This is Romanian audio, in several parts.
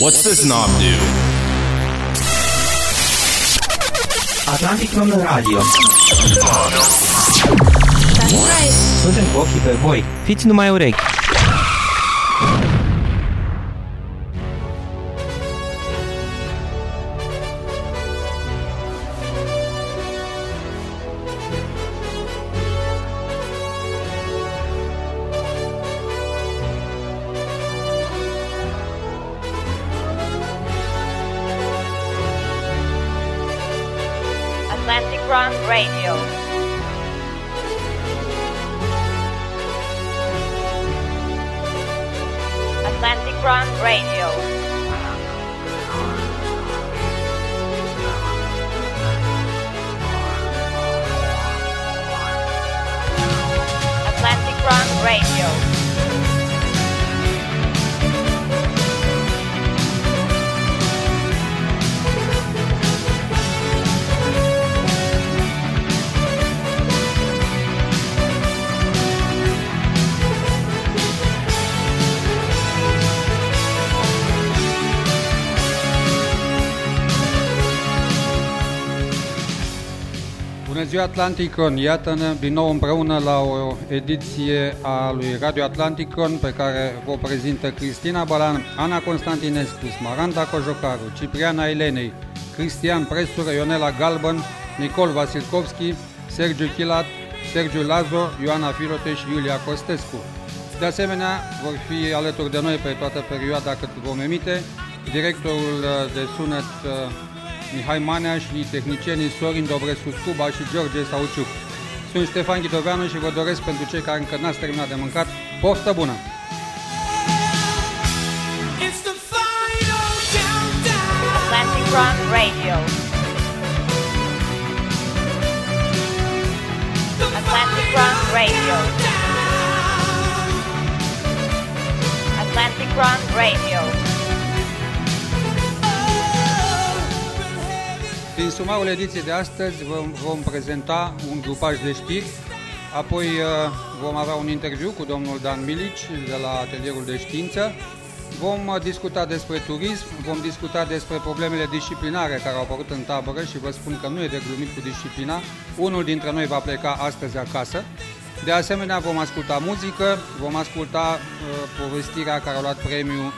What's this knob do? Atlantic Room Radio. That's right. Suntem cu ochii pe voi. Fiți numai urechi. Atlanticon! Iată-ne din nou împreună la o ediție a lui Radio Atlanticon pe care vă prezintă Cristina Balan, Ana Constantinescu, Smaranda Cojocaru, Cipriana Elenei, Cristian Presură, Ionela Galban, Nicol Vasilkovski, Sergiu Chilat, Sergiu Lazo, Ioana Filote și Iulia Costescu. De asemenea, vor fi alături de noi pe toată perioada cât vom emite directorul uh, de sunet uh, Mihai Manea și tehnicienii Sorin Dobrescu Scuba și George Sauciuc. Sunt Ștefan Ghitoveanu și vă doresc pentru cei care încă n-ați terminat de mâncat, poftă bună! It's the final countdown. Atlantic Run Radio. Atlantic Run Radio. Atlantic Run Radio. Prin sumarul ediției de astăzi vom, vom prezenta un grupaj de știri, apoi uh, vom avea un interviu cu domnul Dan Milici de la Atelierul de Știință, vom uh, discuta despre turism, vom discuta despre problemele disciplinare care au apărut în tabără și vă spun că nu e de glumit cu disciplina. Unul dintre noi va pleca astăzi acasă. De asemenea, vom asculta muzică, vom asculta uh, povestirea care a luat premiu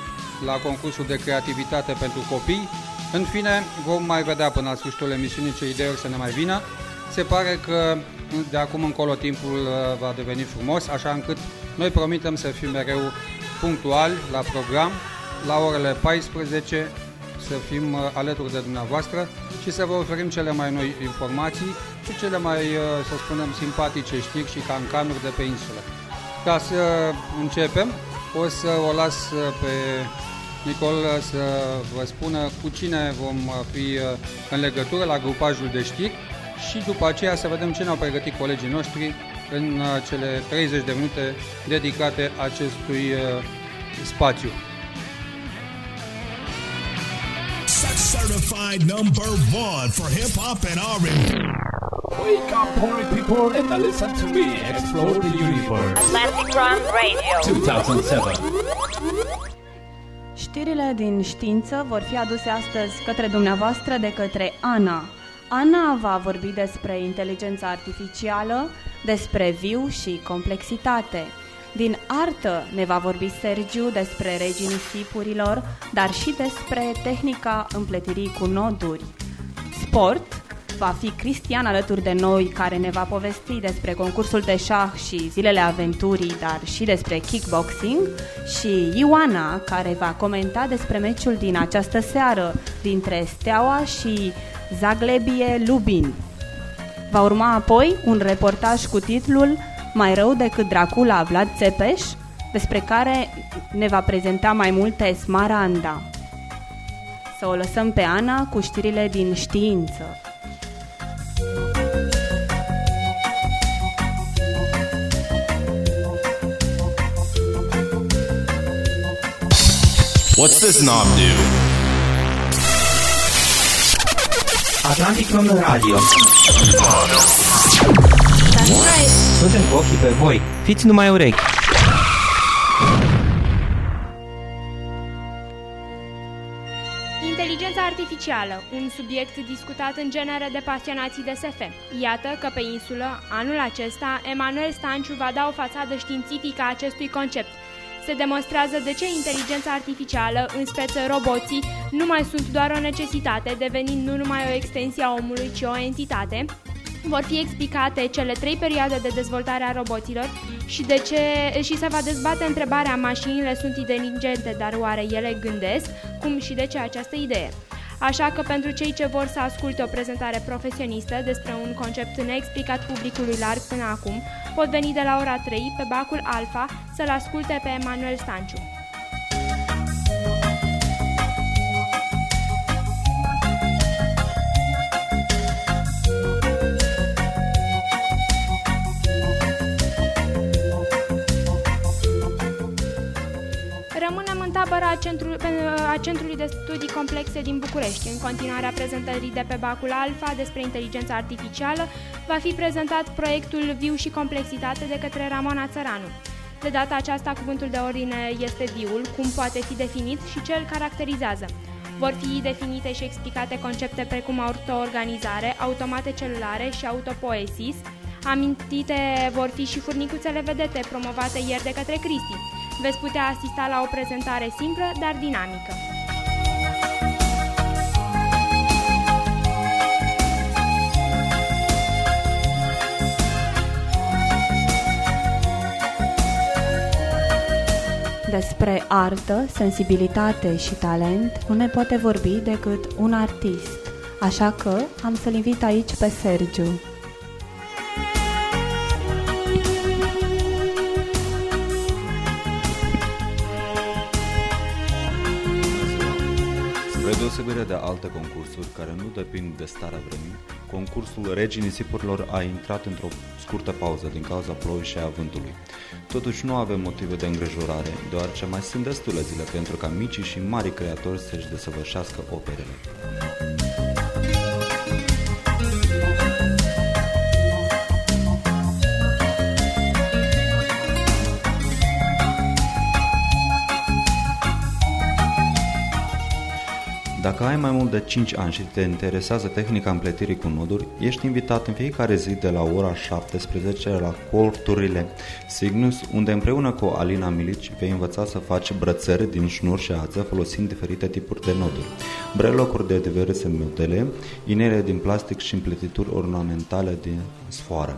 la concursul de creativitate pentru copii. În fine, vom mai vedea până la sfârșitul emisiunii ce idei or să ne mai vină. Se pare că de acum încolo timpul uh, va deveni frumos, așa încât noi promitem să fim mereu punctuali la program, la orele 14 să fim uh, alături de dumneavoastră și să vă oferim cele mai noi informații și cele mai, uh, să spunem, simpatice știri și cancanuri de pe insulă. Ca să începem, o să o las uh, pe Nicol să vă spună cu cine vom uh, fi uh, în legătură la grupajul de știri și după aceea să vedem ce ne-au pregătit colegii noștri în uh, cele 30 de minute dedicate acestui uh, spațiu. Sex certified number one for hip hop and R&B. Wake up, party people, and listen to me explore the universe. Atlantic Run Radio. 2007. Știrile din știință vor fi aduse astăzi către dumneavoastră de către Ana. Ana va vorbi despre inteligența artificială, despre viu și complexitate. Din artă ne va vorbi Sergiu despre regii nisipurilor, dar și despre tehnica împletirii cu noduri. Sport va fi Cristian alături de noi care ne va povesti despre concursul de șah și zilele aventurii, dar și despre kickboxing și Ioana care va comenta despre meciul din această seară dintre Steaua și Zaglebie Lubin. Va urma apoi un reportaj cu titlul Mai rău decât Dracula Vlad Țepeș, despre care ne va prezenta mai multe Smaranda. Să o lăsăm pe Ana cu știrile din știință. What's this knob do? Atlantic Room Radio. That's right. Suntem cu ochii pe voi. Fiți numai urechi. Inteligența artificială, un subiect discutat în genere de pasionații de SF. Iată că pe insulă, anul acesta, Emanuel Stanciu va da o fațadă științifică a acestui concept. Se demonstrează de ce inteligența artificială, în speță roboții, nu mai sunt doar o necesitate, devenind nu numai o extensie a omului, ci o entitate, vor fi explicate cele trei perioade de dezvoltare a roboților și, de ce, și se va dezbate întrebarea mașinile sunt inteligente, dar oare ele gândesc? Cum și de ce această idee? Așa că pentru cei ce vor să asculte o prezentare profesionistă despre un concept neexplicat publicului larg până acum, pot veni de la ora 3 pe bacul Alfa să-l asculte pe Emanuel Stanciu. Rămânem în tabăra centrul, pe- a Centrului de Studii Complexe din București. În continuarea prezentării de pe Bacul Alfa despre inteligența artificială, va fi prezentat proiectul Viu și Complexitate de către Ramona Țăranu. De data aceasta, cuvântul de ordine este viul, cum poate fi definit și ce îl caracterizează. Vor fi definite și explicate concepte precum autoorganizare, automate celulare și autopoesis. Amintite vor fi și furnicuțele vedete promovate ieri de către Cristi. Veți putea asista la o prezentare simplă, dar dinamică. Despre artă, sensibilitate și talent nu ne poate vorbi decât un artist. Așa că am să-l invit aici pe Sergiu. Deosebire de alte concursuri care nu depind de starea vremii, concursul Regii Nisipurilor a intrat într-o scurtă pauză din cauza ploii și a vântului. Totuși nu avem motive de îngrijorare, deoarece mai sunt destule zile pentru ca micii și mari creatori să-și desăvârșească operele. Dacă ai mai mult de 5 ani și te interesează tehnica împletirii cu noduri, ești invitat în fiecare zi de la ora 17 la corturile Signus, unde împreună cu Alina Milici vei învăța să faci brățări din șnur și ață folosind diferite tipuri de noduri, brelocuri de diverse modele, inele din plastic și împletituri ornamentale din sfoară.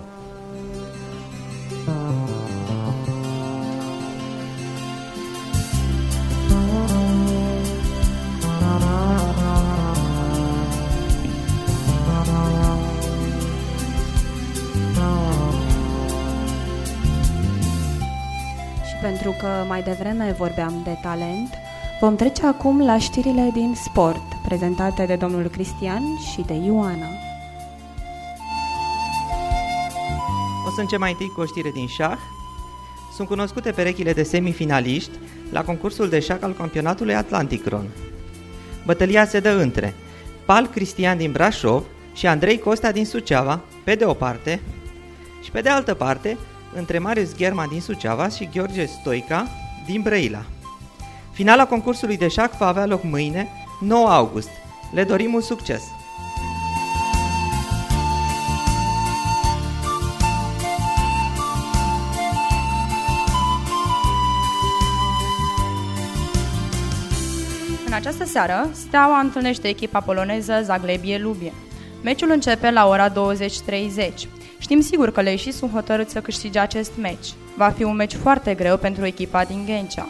Și pentru că mai devreme vorbeam de talent, vom trece acum la știrile din sport, prezentate de domnul Cristian și de Ioana. O să încep mai întâi cu o știre din șah. Sunt cunoscute perechile de semifinaliști la concursul de șah al campionatului Atlanticron. Bătălia se dă între Pal Cristian din Brașov și Andrei Costa din Suceava, pe de o parte, și pe de altă parte, între Marius German din Suceava și Gheorghe Stoica din Brăila. Finala concursului de șah va avea loc mâine, 9 august. Le dorim mult succes! În această seară, Steaua întâlnește echipa poloneză Zaglebie Lubie. Meciul începe la ora 20.30. Știm sigur că leșii sunt hotărâți să câștige acest meci. Va fi un meci foarte greu pentru echipa din Ghencea.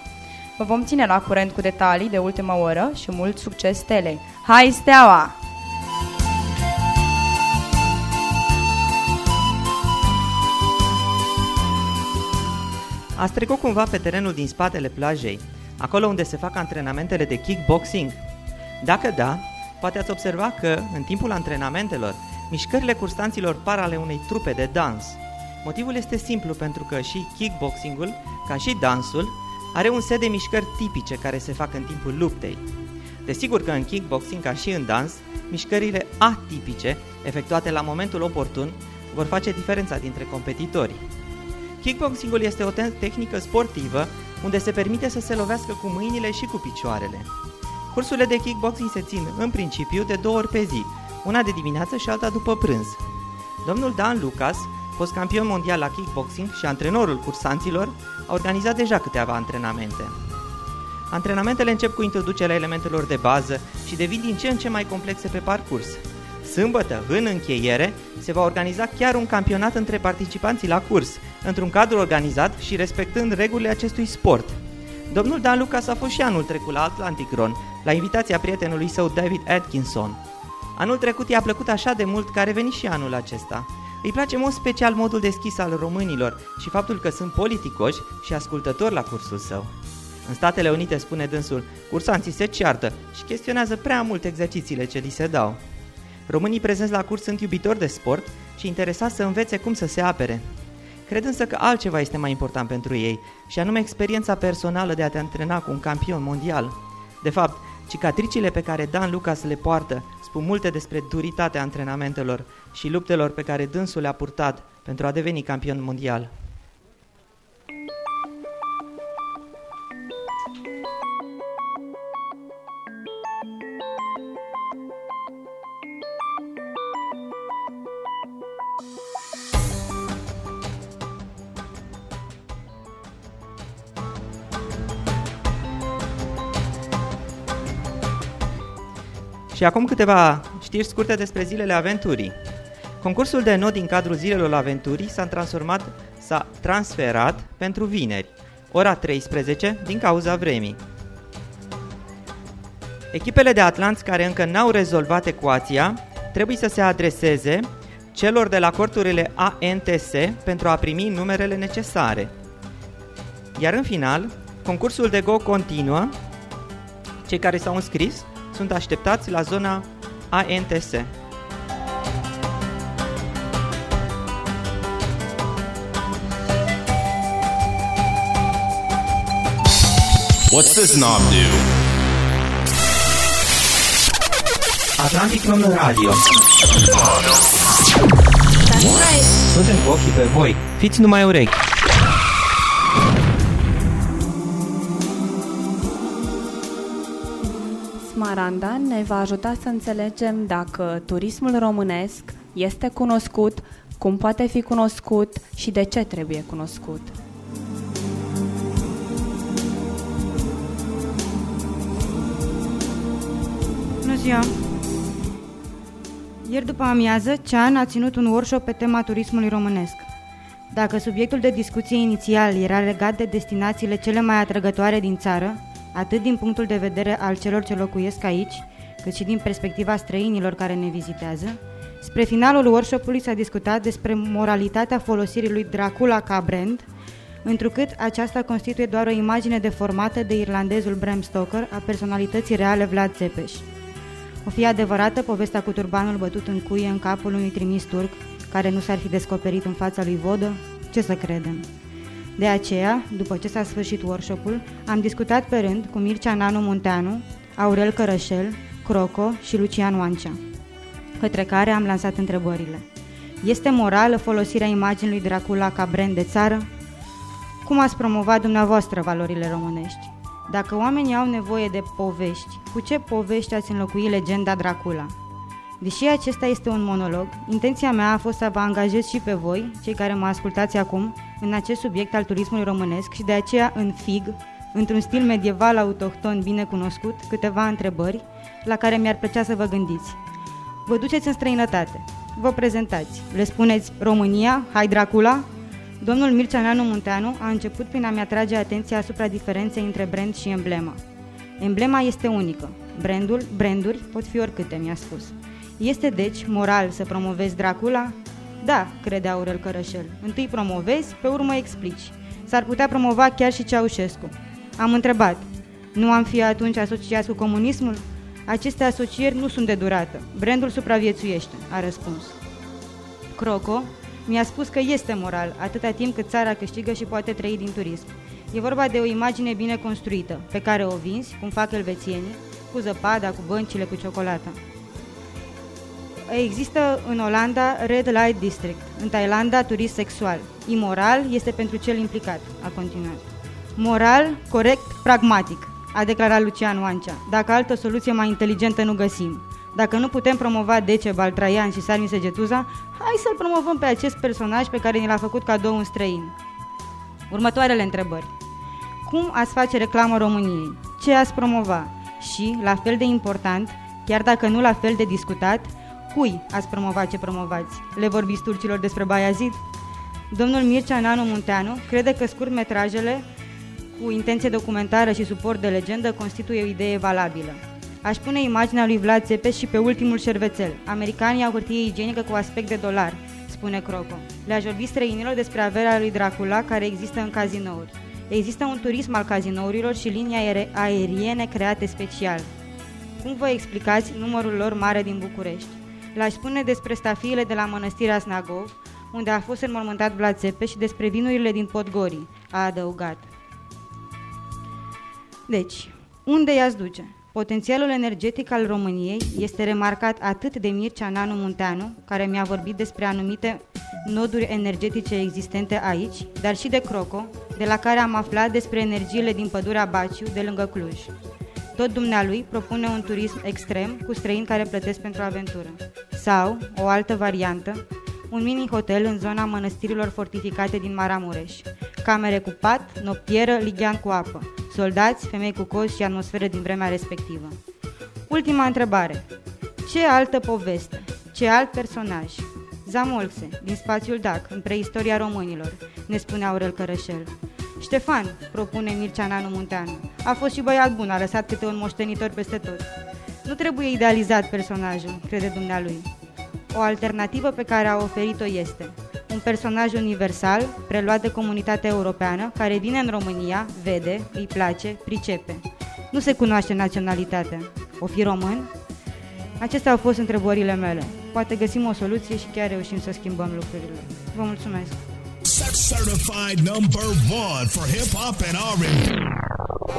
Vă vom ține la curent cu detalii de ultimă oră și mult succes Stelei. Hai Steaua! Ați trecut cumva pe terenul din spatele plajei, acolo unde se fac antrenamentele de kickboxing? Dacă da, poate ați observa că, în timpul antrenamentelor, mișcările cursanților par ale unei trupe de dans. Motivul este simplu pentru că și kickboxingul, ca și dansul, are un set de mișcări tipice care se fac în timpul luptei. Desigur că în kickboxing, ca și în dans, mișcările atipice, efectuate la momentul oportun, vor face diferența dintre competitori. Kickboxingul este o te- tehnică sportivă unde se permite să se lovească cu mâinile și cu picioarele. Cursurile de kickboxing se țin în principiu de două ori pe zi, una de dimineață și alta după prânz. Domnul Dan Lucas, fost campion mondial la kickboxing și antrenorul cursanților, a organizat deja câteva antrenamente. Antrenamentele încep cu introducerea elementelor de bază și devin din ce în ce mai complexe pe parcurs. Sâmbătă, în încheiere, se va organiza chiar un campionat între participanții la curs, într-un cadru organizat și respectând regulile acestui sport. Domnul Dan Lucas a fost și anul trecut la Atlantic Run, la invitația prietenului său David Atkinson. Anul trecut i-a plăcut așa de mult că a revenit și anul acesta. Îi place în mod special modul deschis al românilor și faptul că sunt politicoși și ascultători la cursul său. În Statele Unite, spune dânsul, cursanții se ceartă și chestionează prea mult exercițiile ce li se dau. Românii prezenți la curs sunt iubitori de sport și interesați să învețe cum să se apere. Cred însă că altceva este mai important pentru ei, și anume experiența personală de a te antrena cu un campion mondial. De fapt, cicatricile pe care Dan Lucas le poartă spun multe despre duritatea antrenamentelor și luptelor pe care dânsul le-a purtat pentru a deveni campion mondial. Și acum câteva știri scurte despre zilele aventurii. Concursul de not din cadrul zilelor aventurii s-a transformat, s-a transferat pentru vineri, ora 13, din cauza vremii. Echipele de atlanți care încă n-au rezolvat ecuația trebuie să se adreseze celor de la corturile ANTS pentru a primi numerele necesare. Iar în final, concursul de Go continuă. Cei care s-au înscris sunt așteptați la zona ANTS. What's this knob do? Atlantic Român Radio. Suntem cu ochii pe voi. Fiți numai urechi. Smaranda ne va ajuta să înțelegem dacă turismul românesc este cunoscut, cum poate fi cunoscut și de ce trebuie cunoscut. Bună ziua! Ieri după amiază, Cean a ținut un workshop pe tema turismului românesc. Dacă subiectul de discuție inițial era legat de destinațiile cele mai atrăgătoare din țară, atât din punctul de vedere al celor ce locuiesc aici, cât și din perspectiva străinilor care ne vizitează, spre finalul workshopului s-a discutat despre moralitatea folosirii lui Dracula ca brand, întrucât aceasta constituie doar o imagine deformată de irlandezul Bram Stoker a personalității reale Vlad Țepeș. O fi adevărată povestea cu turbanul bătut în cuie în capul unui trimis turc, care nu s-ar fi descoperit în fața lui Vodă? Ce să credem? De aceea, după ce s-a sfârșit workshopul, am discutat pe rând cu Mircea Nanu Munteanu, Aurel Cărășel, Croco și Lucian Oancea, către care am lansat întrebările. Este morală folosirea imaginii lui Dracula ca brand de țară? Cum ați promovat dumneavoastră valorile românești? Dacă oamenii au nevoie de povești, cu ce povești ați înlocui legenda Dracula? Deși acesta este un monolog, intenția mea a fost să vă angajez și pe voi, cei care mă ascultați acum, în acest subiect al turismului românesc și de aceea în FIG, într-un stil medieval autohton bine cunoscut, câteva întrebări la care mi-ar plăcea să vă gândiți. Vă duceți în străinătate, vă prezentați, le spuneți România, hai Dracula? Domnul Mircea Neanu Munteanu a început prin a-mi atrage atenția asupra diferenței între brand și emblema. Emblema este unică, brandul, branduri pot fi oricâte, mi-a spus. Este deci moral să promovezi Dracula? Da, crede Aurel Cărășel. Întâi promovezi, pe urmă explici. S-ar putea promova chiar și Ceaușescu. Am întrebat, nu am fi atunci asociați cu comunismul? Aceste asocieri nu sunt de durată. Brandul supraviețuiește, a răspuns. Croco mi-a spus că este moral, atâta timp cât țara câștigă și poate trăi din turism. E vorba de o imagine bine construită, pe care o vinzi, cum fac elvețienii, cu zăpada, cu băncile, cu ciocolata. Există în Olanda Red Light District, în Thailanda turism sexual. Imoral este pentru cel implicat, a continuat. Moral, corect, pragmatic. a declarat Lucian Oancea, dacă altă soluție mai inteligentă nu găsim. Dacă nu putem promova Decebal, Traian și Sarmi Segetuza, hai să-l promovăm pe acest personaj pe care ni l-a făcut cadou un străin. Următoarele întrebări. Cum ați face reclamă României? Ce ați promova? Și, la fel de important, chiar dacă nu la fel de discutat, cui ați promova ce promovați? Le vorbiți turcilor despre Bayazid? Domnul Mircea Nanu Munteanu crede că scurtmetrajele cu intenție documentară și suport de legendă constituie o idee valabilă. Aș pune imaginea lui Vlad Țepes și pe ultimul șervețel. Americanii au hârtie igienică cu aspect de dolar, spune Croco. Le-aș vorbi străinilor despre averea lui Dracula care există în cazinouri. Există un turism al cazinourilor și linii aer- aeriene create special. Cum vă explicați numărul lor mare din București? Le-aș spune despre stafiile de la Mănăstirea Snagov, unde a fost înmormântat Vlad Țepe și despre vinurile din Podgorii, a adăugat. Deci, unde i-ați duce? Potențialul energetic al României este remarcat atât de Mircea Nanu Munteanu, care mi-a vorbit despre anumite noduri energetice existente aici, dar și de Croco, de la care am aflat despre energiile din pădurea Baciu, de lângă Cluj. Tot dumnealui propune un turism extrem cu străini care plătesc pentru aventură. Sau, o altă variantă, un mini-hotel în zona mănăstirilor fortificate din Maramureș. Camere cu pat, noptieră, lighean cu apă, soldați, femei cu cozi și atmosferă din vremea respectivă. Ultima întrebare. Ce altă poveste? Ce alt personaj? Zamolxe, din spațiul DAC, în preistoria românilor, ne spune Aurel Cărășel. Ștefan, propune Mircea Nanu Munteanu. A fost și băiat bun, a lăsat câte un moștenitor peste tot. Nu trebuie idealizat personajul, crede dumnealui. O alternativă pe care a oferit-o este un personaj universal, preluat de comunitatea europeană, care vine în România, vede, îi place, pricepe. Nu se cunoaște naționalitatea. O fi român? Acestea au fost întrebările mele. Poate găsim o soluție și chiar reușim să schimbăm lucrurile. Vă mulțumesc! Sex certified number one for hip hop and R&B.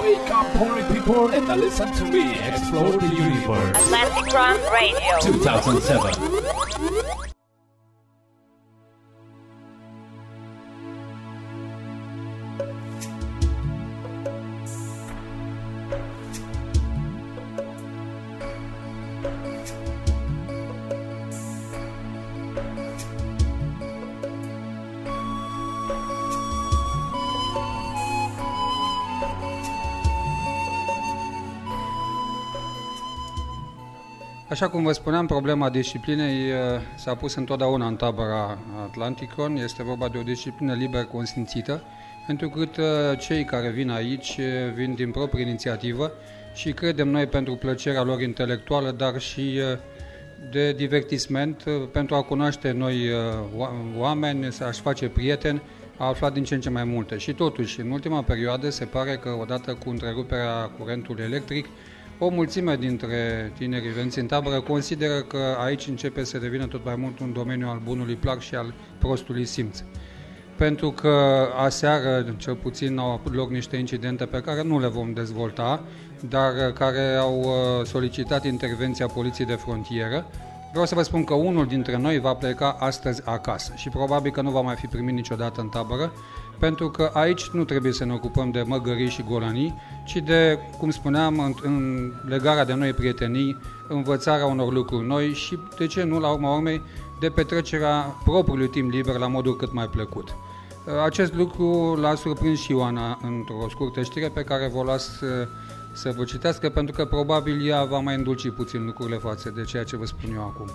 Wake up, party people, and listen to me explore the universe. Atlantic Run Radio. 2007. Așa cum vă spuneam, problema disciplinei uh, s-a pus întotdeauna în tabăra Atlanticon. Este vorba de o disciplină liber consimțită, pentru că cei care vin aici uh, vin din proprie inițiativă și credem noi pentru plăcerea lor intelectuală, dar și uh, de divertisment, pentru a cunoaște noi oameni, să-și face prieteni, a aflat din ce în ce mai multe. Și totuși, în ultima perioadă, se pare că odată cu întreruperea curentului electric, o mulțime dintre tinerii venți în tabără consideră că aici începe să devină tot mai mult un domeniu al bunului plac și al prostului simț. Pentru că aseară, cel puțin, au avut loc niște incidente pe care nu le vom dezvolta, dar care au uh, solicitat intervenția Poliției de Frontieră. Vreau să vă spun că unul dintre noi va pleca astăzi acasă și probabil că nu va mai fi primit niciodată în tabără, pentru că aici nu trebuie să ne ocupăm de măgării și golanii, ci de, cum spuneam, în, în legarea de noi prietenii, învățarea unor lucruri noi și, de ce nu, la urma urmei, de petrecerea propriului timp liber la modul cât mai plăcut. Acest lucru l-a surprins și Ioana într-o scurtă știre pe care vă las să, să vă citească, pentru că probabil ea va mai îndulci puțin lucrurile față de ceea ce vă spun eu acum.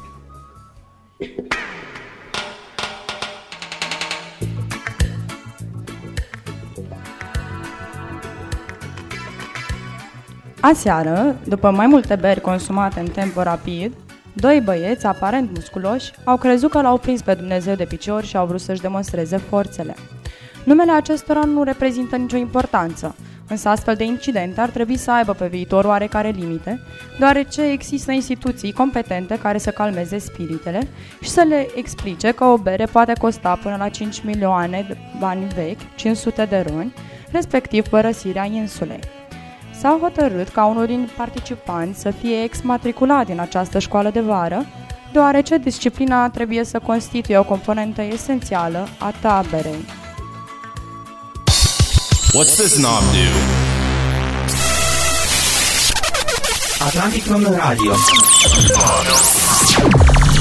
Aseară, după mai multe beri consumate în tempo rapid, doi băieți, aparent musculoși, au crezut că l-au prins pe Dumnezeu de picior și au vrut să-și demonstreze forțele. Numele acestora nu reprezintă nicio importanță, însă astfel de incidente ar trebui să aibă pe viitor oarecare limite, deoarece există instituții competente care să calmeze spiritele și să le explice că o bere poate costa până la 5 milioane de bani vechi, 500 de roni, respectiv părăsirea insulei. S-a hotărât ca unul din participanți să fie exmatriculat din această școală de vară, deoarece disciplina trebuie să constituie o componentă esențială a taberei. What's this knob do? Atlantic Român Radio.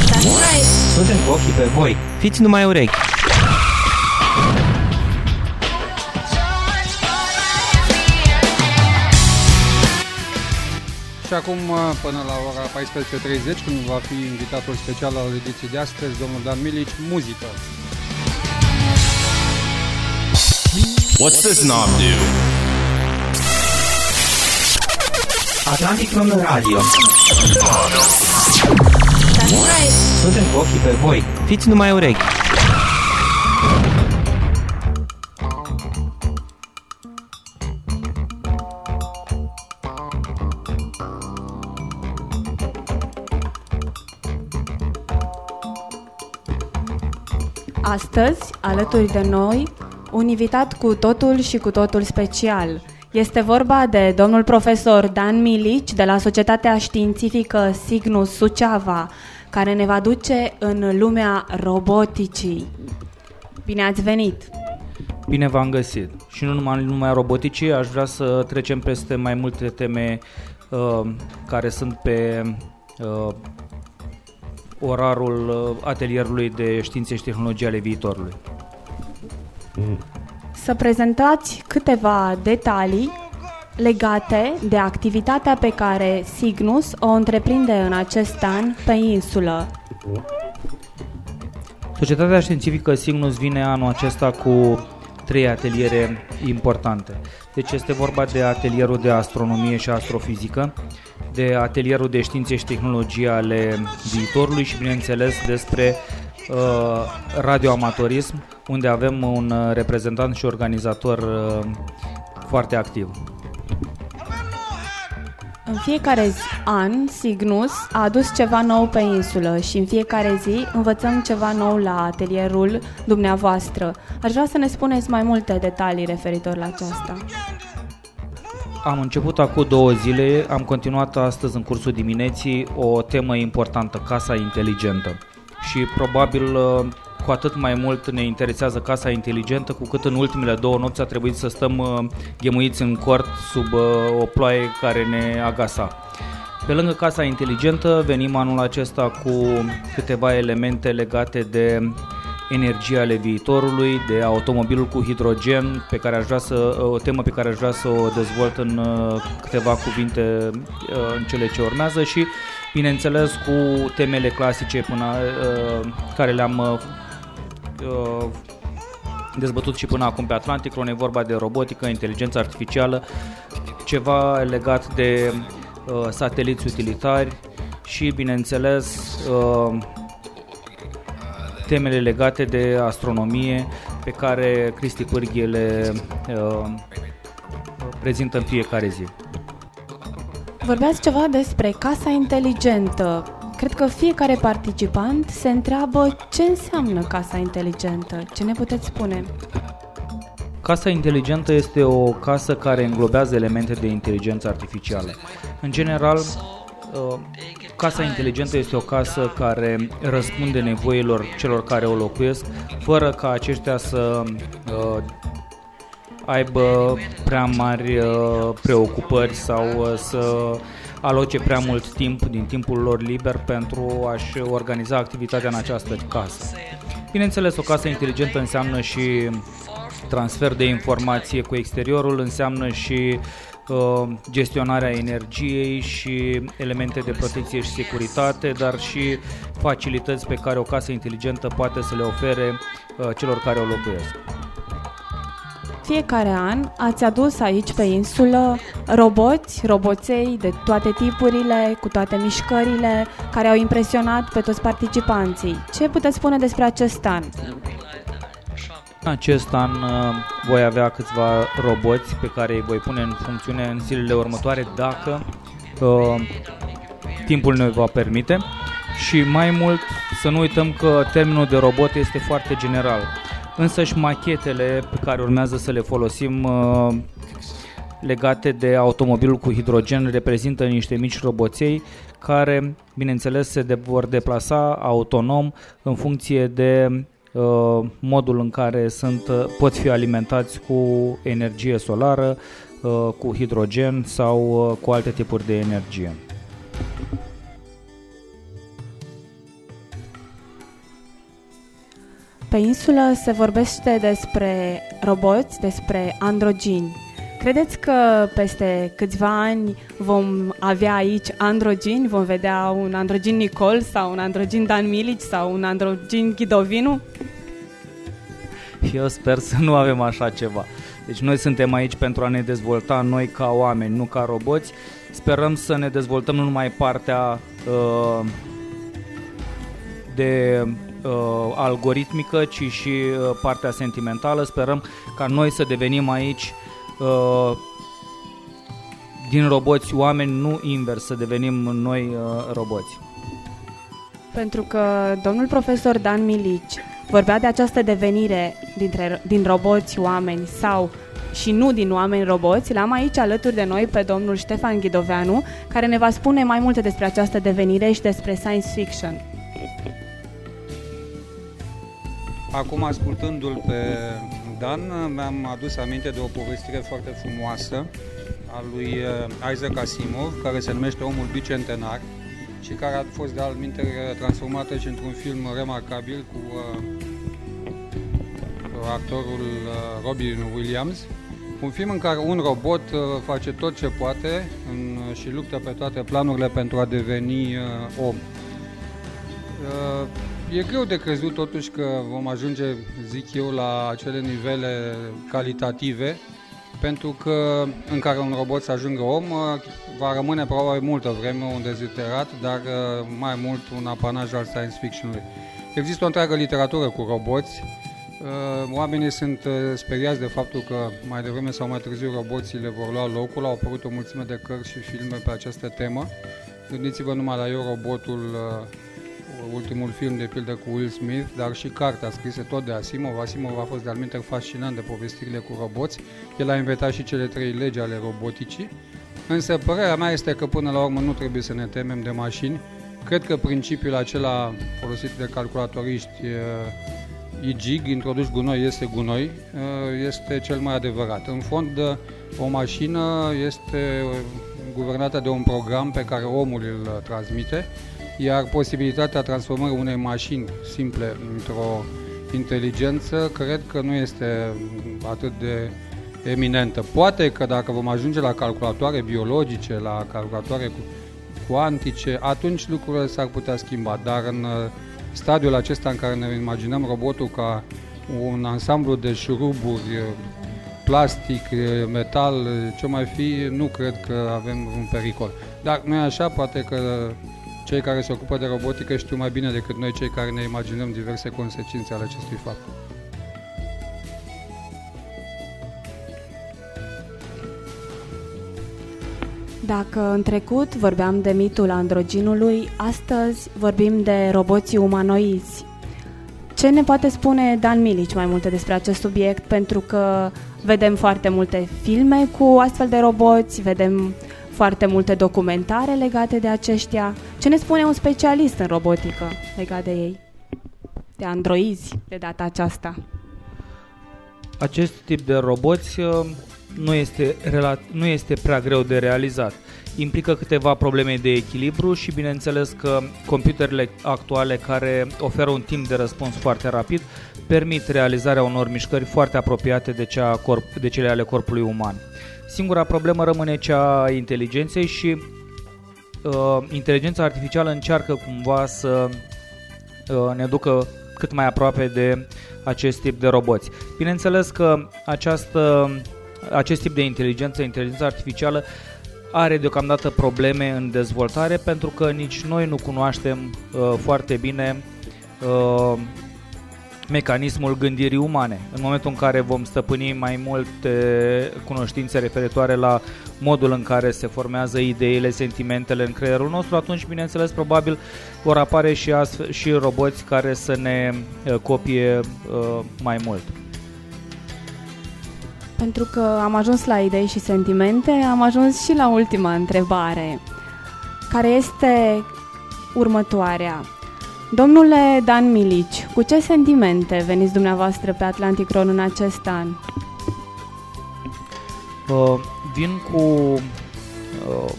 That's right. Suntem cu ochii pe voi. Fiți numai urechi. Și acum, până la ora 14.30, când va fi invitatul special al ediției de astăzi, domnul Dan Milici, muzică. What's this knob do? Atlantic Român Radio. That's right. Suntem cu ochii pe voi. Fiți numai urechi. Astăzi, alături de noi, un invitat cu totul și cu totul special. Este vorba de domnul profesor Dan Milici de la Societatea Științifică Signus Suceava, care ne va duce în lumea roboticii. Bine ați venit! Bine v-am găsit. Și nu numai în lumea roboticii, aș vrea să trecem peste mai multe teme uh, care sunt pe uh, orarul uh, atelierului de științe și tehnologii ale viitorului. Să prezentați câteva detalii legate de activitatea pe care Signus o întreprinde în acest an pe insulă. Societatea științifică Signus vine anul acesta cu trei ateliere importante. Deci este vorba de atelierul de astronomie și astrofizică, de atelierul de științe și tehnologie ale viitorului și, bineînțeles, despre uh, radioamatorism, unde avem un uh, reprezentant și organizator uh, foarte activ. În fiecare zi, an, Signus a adus ceva nou pe insulă și în fiecare zi învățăm ceva nou la atelierul dumneavoastră. Aș vrea să ne spuneți mai multe detalii referitor la aceasta. Am început acum două zile, am continuat astăzi în cursul dimineții o temă importantă, casa inteligentă. Și probabil uh, cu atât mai mult ne interesează casa inteligentă, cu cât în ultimele două nopți a trebuit să stăm uh, ghemuiți în cort sub uh, o ploaie care ne agasa. Pe lângă casa inteligentă venim anul acesta cu câteva elemente legate de energia ale viitorului, de automobilul cu hidrogen, pe care aș vrea să, o temă pe care aș vrea să o dezvolt în uh, câteva cuvinte uh, în cele ce urmează și, bineînțeles, cu temele clasice până, uh, care le-am dezbătut și până acum pe Atlantic, e vorba de robotică, inteligență artificială, ceva legat de sateliți utilitari și, bineînțeles, temele legate de astronomie pe care Cristi Pârghie le uh, prezintă în fiecare zi. Vorbeați ceva despre casa inteligentă. Cred că fiecare participant se întreabă ce înseamnă casa inteligentă. Ce ne puteți spune? Casa inteligentă este o casă care înglobează elemente de inteligență artificială. În general, uh, Casa inteligentă este o casă care răspunde nevoilor celor care o locuiesc, fără ca aceștia să uh, aibă prea mari uh, preocupări sau uh, să aloce prea mult timp din timpul lor liber pentru a-și organiza activitatea în această casă. Bineînțeles, o casă inteligentă înseamnă și transfer de informație cu exteriorul, înseamnă și Uh, gestionarea energiei și elemente de protecție și securitate, dar și facilități pe care o casă inteligentă poate să le ofere uh, celor care o locuiesc. Fiecare an ați adus aici pe insulă roboți, roboței de toate tipurile, cu toate mișcările, care au impresionat pe toți participanții. Ce puteți spune despre acest an? În acest an uh, voi avea câțiva roboți pe care îi voi pune în funcțiune în zilele următoare dacă uh, timpul ne va permite și mai mult să nu uităm că termenul de robot este foarte general. Însă și machetele pe care urmează să le folosim uh, legate de automobilul cu hidrogen reprezintă niște mici roboței care, bineînțeles, se de- vor deplasa autonom în funcție de Uh, Uh, modul în care sunt, uh, pot fi alimentați cu energie solară, uh, cu hidrogen sau cu alte tipuri de energie. Pe insulă se vorbește despre roboți, despre androgini. Credeți că peste câțiva ani vom avea aici androgini? Vom vedea un androgin Nicol sau un androgin Dan Milici sau un androgin Ghidovinu? Eu sper să nu avem așa ceva. Deci noi suntem aici pentru a ne dezvolta noi ca oameni, nu ca roboți. Sperăm să ne dezvoltăm nu numai partea uh, de uh, algoritmică, ci și uh, partea sentimentală. Sperăm ca noi să devenim aici uh, din roboți oameni, nu invers, să devenim noi uh, roboți. Pentru că domnul profesor Dan Milici vorbea de această devenire dintre, din roboți oameni sau și nu din oameni roboți, l-am aici alături de noi pe domnul Ștefan Ghidoveanu, care ne va spune mai multe despre această devenire și despre science fiction. Acum, ascultându-l pe Dan, mi-am adus aminte de o povestire foarte frumoasă a lui uh, Isaac Asimov, care se numește Omul Bicentenar și care a fost de altminte transformată și într-un film remarcabil cu uh, actorul uh, Robin Williams. Un film în care un robot uh, face tot ce poate în, și luptă pe toate planurile pentru a deveni uh, om. Uh, E greu de crezut totuși că vom ajunge, zic eu, la acele nivele calitative, pentru că în care un robot să ajungă om uh, va rămâne probabil multă vreme un deziderat, dar uh, mai mult un apanaj al science fiction-ului. Există o întreagă literatură cu roboți. Uh, Oamenii sunt uh, speriați de faptul că mai devreme sau mai târziu roboții le vor lua locul. Au apărut o mulțime de cărți și filme pe această temă. Gândiți-vă numai la Eu, robotul, uh, ultimul film de pildă cu Will Smith, dar și cartea scrisă tot de Asimov. Asimov a fost de alminte fascinant de povestirile cu roboți. El a inventat și cele trei legi ale roboticii. Însă părerea mea este că până la urmă nu trebuie să ne temem de mașini. Cred că principiul acela folosit de calculatoriști uh, IGIG, introduci gunoi, este gunoi, uh, este cel mai adevărat. În fond, uh, o mașină este guvernată de un program pe care omul îl transmite iar posibilitatea transformării unei mașini simple într-o inteligență, cred că nu este atât de eminentă. Poate că dacă vom ajunge la calculatoare biologice, la calculatoare cuantice, atunci lucrurile s-ar putea schimba, dar în uh, stadiul acesta în care ne imaginăm robotul ca un ansamblu de șuruburi, uh, plastic, uh, metal, ce mai fi, nu cred că avem un pericol. Dar nu e așa, poate că cei care se ocupă de robotică știu mai bine decât noi cei care ne imaginăm diverse consecințe ale acestui fapt. Dacă în trecut vorbeam de mitul androginului, astăzi vorbim de roboții umanoizi. Ce ne poate spune Dan Milici mai multe despre acest subiect? Pentru că vedem foarte multe filme cu astfel de roboți, vedem foarte multe documentare legate de aceștia. Ce ne spune un specialist în robotică legat de ei? De androizi, de data aceasta. Acest tip de roboți uh, nu este, nu este prea greu de realizat. Implică câteva probleme de echilibru și bineînțeles că computerele actuale care oferă un timp de răspuns foarte rapid permit realizarea unor mișcări foarte apropiate de, cea corp, de cele ale corpului uman. Singura problemă rămâne cea a inteligenței și uh, inteligența artificială încearcă cumva să uh, ne ducă cât mai aproape de acest tip de roboți. Bineînțeles că această, acest tip de inteligență, inteligența artificială, are deocamdată probleme în dezvoltare pentru că nici noi nu cunoaștem uh, foarte bine uh, mecanismul gândirii umane. În momentul în care vom stăpâni mai multe cunoștințe referitoare la modul în care se formează ideile, sentimentele în creierul nostru, atunci, bineînțeles, probabil vor apare și, astfel, și roboți care să ne uh, copie uh, mai mult. Pentru că am ajuns la idei și sentimente, am ajuns și la ultima întrebare, care este următoarea. Domnule Dan Milici, cu ce sentimente veniți dumneavoastră pe Atlantic Ron în acest an? Uh, vin cu uh,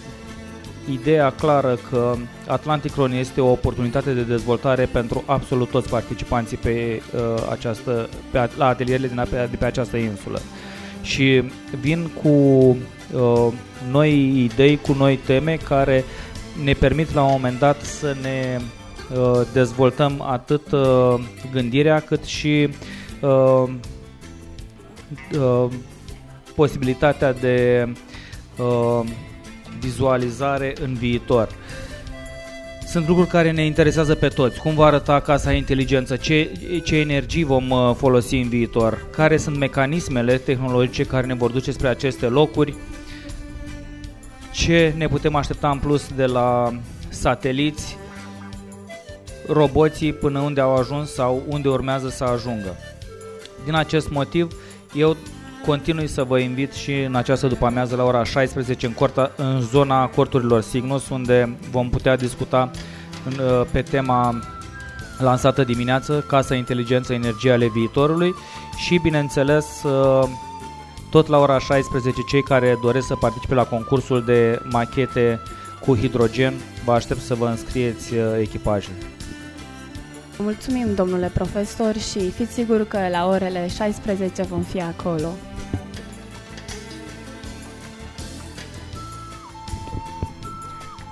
ideea clară că Atlantic Run este o oportunitate de dezvoltare pentru absolut toți participanții pe uh, această, pe, la atelierele din, pe, de pe această insulă. Și vin cu uh, noi idei, cu noi teme care ne permit la un moment dat să ne uh, dezvoltăm atât uh, gândirea cât și uh, uh, posibilitatea de uh, vizualizare în viitor. Sunt lucruri care ne interesează pe toți. Cum va arăta casa inteligență? Ce, ce energii vom uh, folosi în viitor? Care sunt mecanismele tehnologice care ne vor duce spre aceste locuri? Ce ne putem aștepta în plus de la sateliți, roboții până unde au ajuns sau unde urmează să ajungă? Din acest motiv, eu continui să vă invit și în această după-amiază la ora 16 în, corta, în zona corturilor Signus, unde vom putea discuta în, uh, pe tema lansată dimineață, Casa Inteligență Energie ale Viitorului și, bineînțeles, uh, tot la ora 16, cei care doresc să participe la concursul de machete cu hidrogen, vă aștept să vă înscrieți uh, echipajele. Mulțumim, domnule profesor, și fiți sigur că la orele 16 vom fi acolo.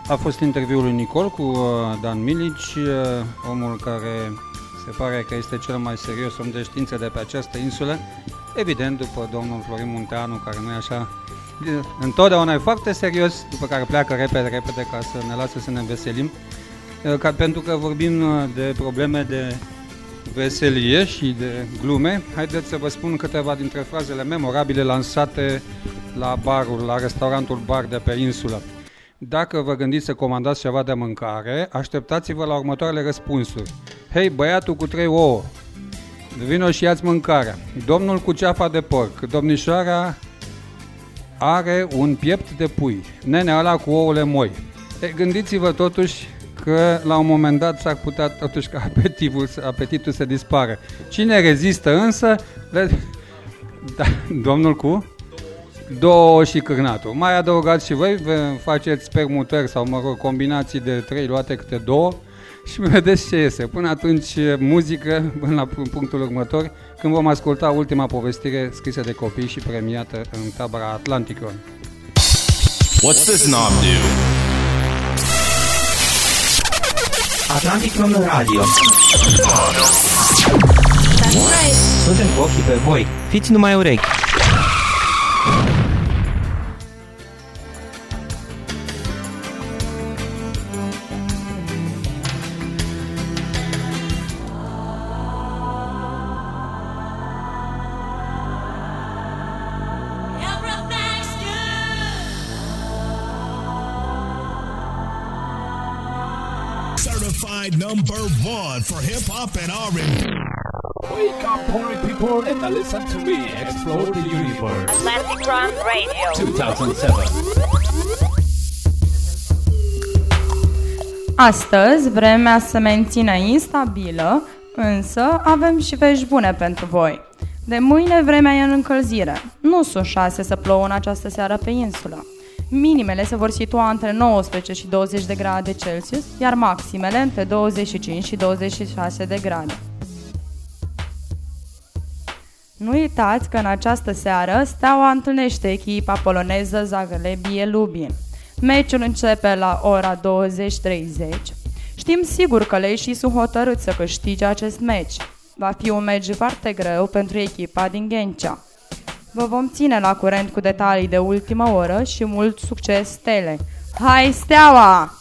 A fost interviul lui Nicol cu uh, Dan Milici, uh, omul care se pare că este cel mai serios om de știință de pe această insulă. Evident, după domnul Florin Munteanu, care nu e așa, e- întotdeauna e foarte serios, după care pleacă repede, repede ca să ne lasă să ne înveselim. Uh, Ca, pentru că vorbim uh, de probleme de veselie și de glume, haideți să vă spun câteva dintre frazele memorabile lansate la barul, la restaurantul bar de pe insulă. Dacă vă gândiți să comandați ceva de mâncare, așteptați-vă la următoarele răspunsuri. Hei, băiatul cu trei ouă, vino și ia-ți mâncarea. Domnul cu ceafa de porc, domnișoara are un piept de pui, nene ăla cu ouăle moi. E, gândiți-vă totuși că la un moment dat s-ar putea totuși ca apetitul, apetitul să dispară. Cine rezistă însă, le... da, domnul cu două și cârnatul. Mai adăugați și voi, vă faceți permutări sau, mă rog, combinații de trei luate câte două și vedeți ce iese. Până atunci, muzică, până la punctul următor, când vom asculta ultima povestire scrisă de copii și premiată în tabăra Atlanticon. What's this knob do? Atlantic Ron Radio. Suntem cu ochii pe voi. Fiți numai urechi. For hip hop and R&B. Wake up, party people, and listen to me explore the universe. Atlantic Run Radio. 2007. Astăzi vremea se menține instabilă, însă avem și vești bune pentru voi. De mâine vremea e în încălzire. Nu sunt șase să plouă în această seară pe insulă. Minimele se vor situa între 19 și 20 de grade Celsius, iar maximele între 25 și 26 de grade. Nu uitați că în această seară Steaua întâlnește echipa poloneză Zagrebie Lubin. Meciul începe la ora 20.30. Știm sigur că leșii sunt hotărâți să câștige acest meci. Va fi un meci foarte greu pentru echipa din Ghencea. Vă vom ține la curent cu detalii de ultimă oră și mult succes stele. Hai Steaua!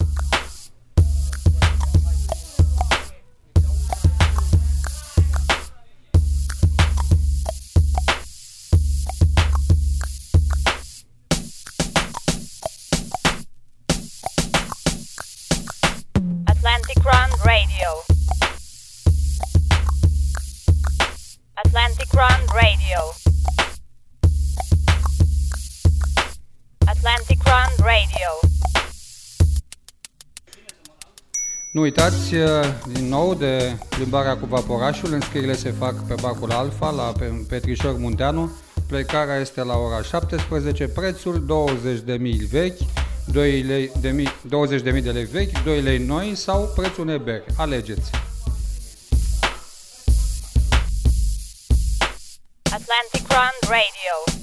Uitați uh, din nou de plimbarea cu vaporașul, înscrierile se fac pe bacul Alfa la pe- Petrișor Munteanu, plecarea este la ora 17, prețul 20 de mii vechi, 2 lei de mii, 20.000 de lei vechi, 2 lei noi sau prețul unei beri. Alegeți. Atlantic Run Radio.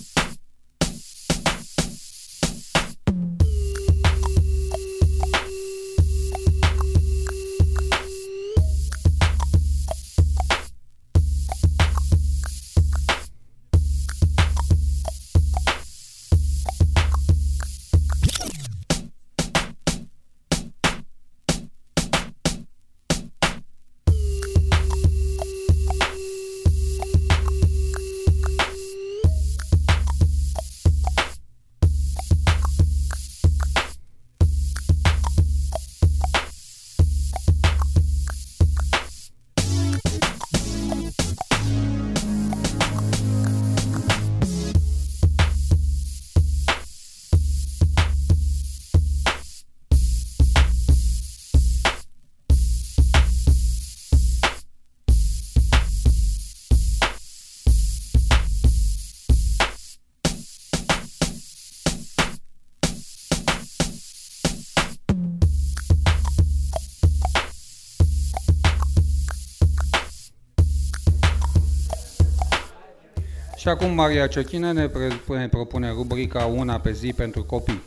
Și acum Maria Ciochină ne, pre- ne propune rubrica Una pe zi pentru copii.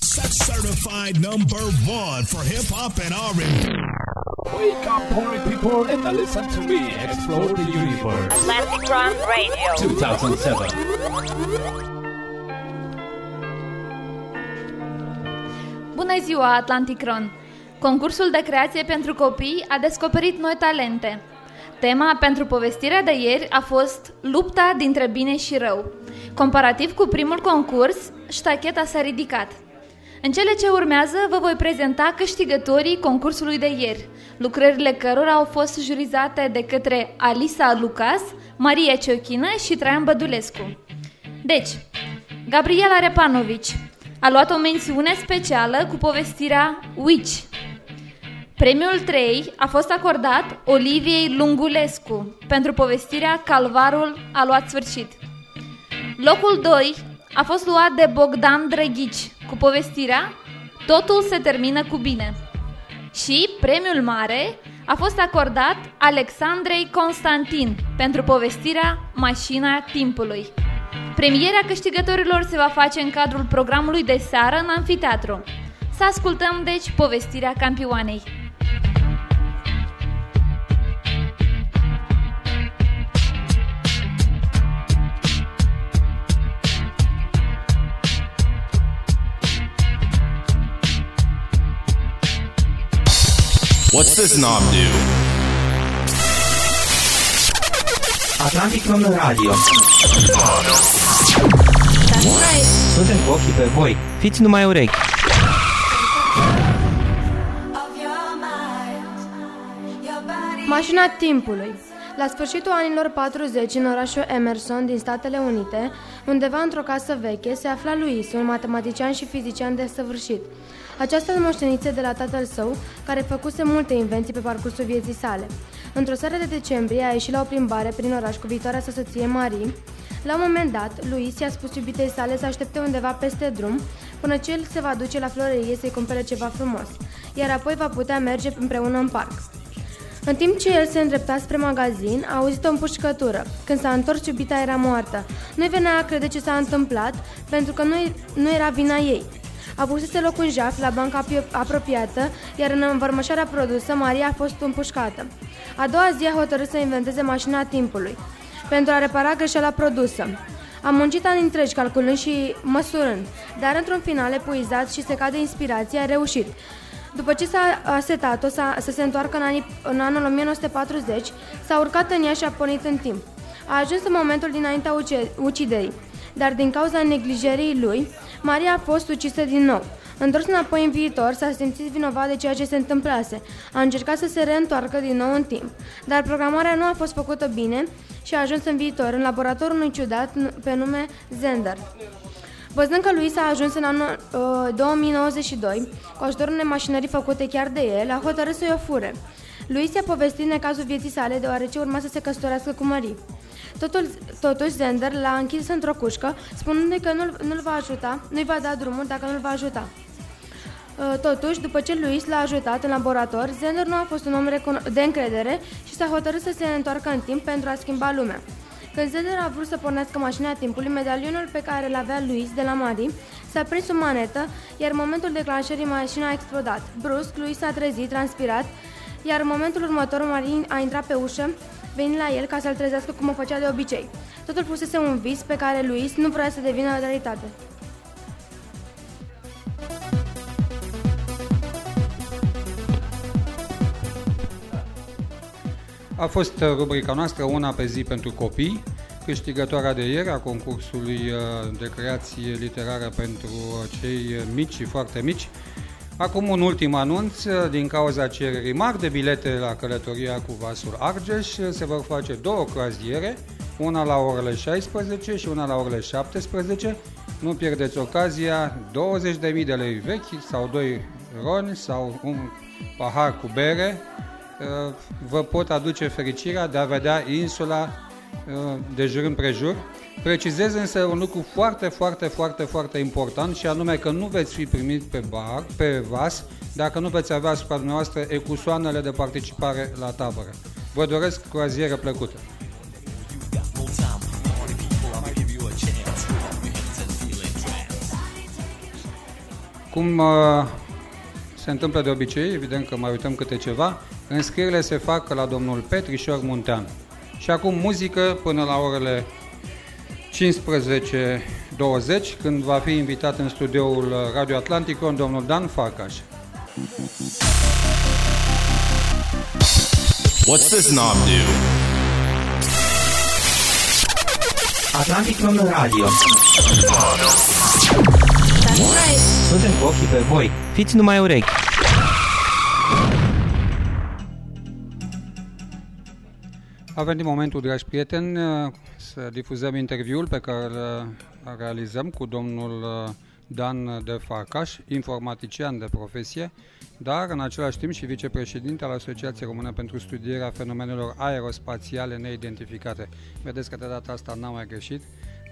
Sex certified number one for hip hop and R&B. Wake up, party people, and listen to me explore the universe. Atlantic Run Radio. 2007. Bună ziua, Atlantic Ron! Concursul de creație pentru copii a descoperit noi talente. Tema pentru povestirea de ieri a fost lupta dintre bine și rău. Comparativ cu primul concurs, ștacheta s-a ridicat. În cele ce urmează vă voi prezenta câștigătorii concursului de ieri, lucrările cărora au fost jurizate de către Alisa Lucas, Maria Ciochină și Traian Bădulescu. Deci, Gabriela Repanovici a luat o mențiune specială cu povestirea Witch. Premiul 3 a fost acordat Oliviei Lungulescu pentru povestirea Calvarul a luat sfârșit. Locul 2 a fost luat de Bogdan Drăghici cu povestirea Totul se termină cu bine. Și premiul mare a fost acordat Alexandrei Constantin pentru povestirea Mașina timpului. Premierea câștigătorilor se va face în cadrul programului de seară în amfiteatru. Să ascultăm deci povestirea campioanei. What's this knob do? Atlantic Român Radio. Deasupra Suntem cu ochii pe voi. Fiți numai urechi. Mașina timpului. La sfârșitul anilor 40, în orașul Emerson din Statele Unite, undeva într-o casă veche, se afla Louis, un matematician și fizician desăvârșit. Această moșteniță de la tatăl său, care făcuse multe invenții pe parcursul vieții sale. Într-o seară de decembrie a ieșit la o plimbare prin oraș cu viitoarea sa soție Marie. La un moment dat, Louis i-a spus iubitei sale să aștepte undeva peste drum, până ce el se va duce la florărie să-i cumpere ceva frumos, iar apoi va putea merge împreună în parc. În timp ce el se îndrepta spre magazin, a auzit o împușcătură. Când s-a întors, iubita era moartă. Nu-i venea a crede ce s-a întâmplat, pentru că nu, nu era vina ei. Avusese loc un jaf la banca apio- apropiată, iar în învărmășarea produsă, Maria a fost împușcată. A doua zi a hotărât să inventeze mașina timpului, pentru a repara greșeala produsă. Am muncit ani întregi calculând și măsurând, dar într-un final epuizat și secat de inspirație a reușit. După ce s-a asetat-o să, să se întoarcă în, anii, în anul 1940, s-a urcat în ea și a pornit în timp. A ajuns în momentul dinaintea uce- uciderii, dar din cauza neglijerii lui, Maria a fost ucisă din nou. Întors înapoi în viitor, s-a simțit vinovat de ceea ce se întâmplase. A încercat să se reîntoarcă din nou în timp, dar programarea nu a fost făcută bine și a ajuns în viitor, în laboratorul unui ciudat pe nume Zender. Văzând că lui s-a ajuns în anul uh, 2092, cu ajutorul unei mașinării făcute chiar de el, a hotărât să-i o fure. Lui i-a povestit necazul vieții sale, deoarece urma să se căsătorească cu Marie. Totul, totuși, Zender l-a închis într-o cușcă, spunându-i că nu-l, nu-l va ajuta, nu-i va da drumul dacă nu-l va ajuta. Uh, Totuși, după ce Luis l-a ajutat în laborator, Zender nu a fost un om recuno- de încredere și s-a hotărât să se întoarcă în timp pentru a schimba lumea. Când Zender a vrut să pornească mașina timpului, medalionul pe care îl avea Luis de la Madi s-a prins o manetă, iar în momentul declanșării mașina a explodat. Brusc, Luis s-a trezit, transpirat, iar în momentul următor Marin a intrat pe ușă, venind la el ca să-l trezească cum o făcea de obicei. Totul fusese un vis pe care Luis nu vrea să devină realitate. A fost uh, rubrica noastră Una pe zi pentru copii, câștigătoarea de ieri a concursului uh, de creație literară pentru cei mici și foarte mici. Acum un ultim anunț, uh, din cauza cererii mari de bilete la călătoria cu vasul Argeș, se vor face două croaziere, una la orele 16 și una la orele 17. Nu pierdeți ocazia, 20.000 de lei vechi sau 2 roni sau un pahar cu bere uh, vă pot aduce fericirea de a vedea insula uh, de jur împrejur. Precizez însă un lucru foarte, foarte, foarte, foarte important și anume că nu veți fi primit pe bar, pe vas, dacă nu veți avea asupra dumneavoastră ecusoanele de participare la tabără. Vă doresc croazieră plăcută! Cum uh, se întâmplă de obicei, evident că mai uităm câte ceva, înscrierile se fac la domnul Petrișor Muntean. Și acum muzică până la orele 15.20, când va fi invitat în studioul Radio Atlanticon domnul Dan Farcaș. What's this knob do? Atlanticon Radio. Suntem cu ochii pe voi. Fiți numai urechi. A venit momentul, dragi prieteni, să difuzăm interviul pe care îl realizăm cu domnul Dan de Farcaș, informatician de profesie, dar în același timp și vicepreședinte al Asociației Române pentru Studierea Fenomenelor Aerospațiale Neidentificate. Vedeți că de data asta n-am mai greșit.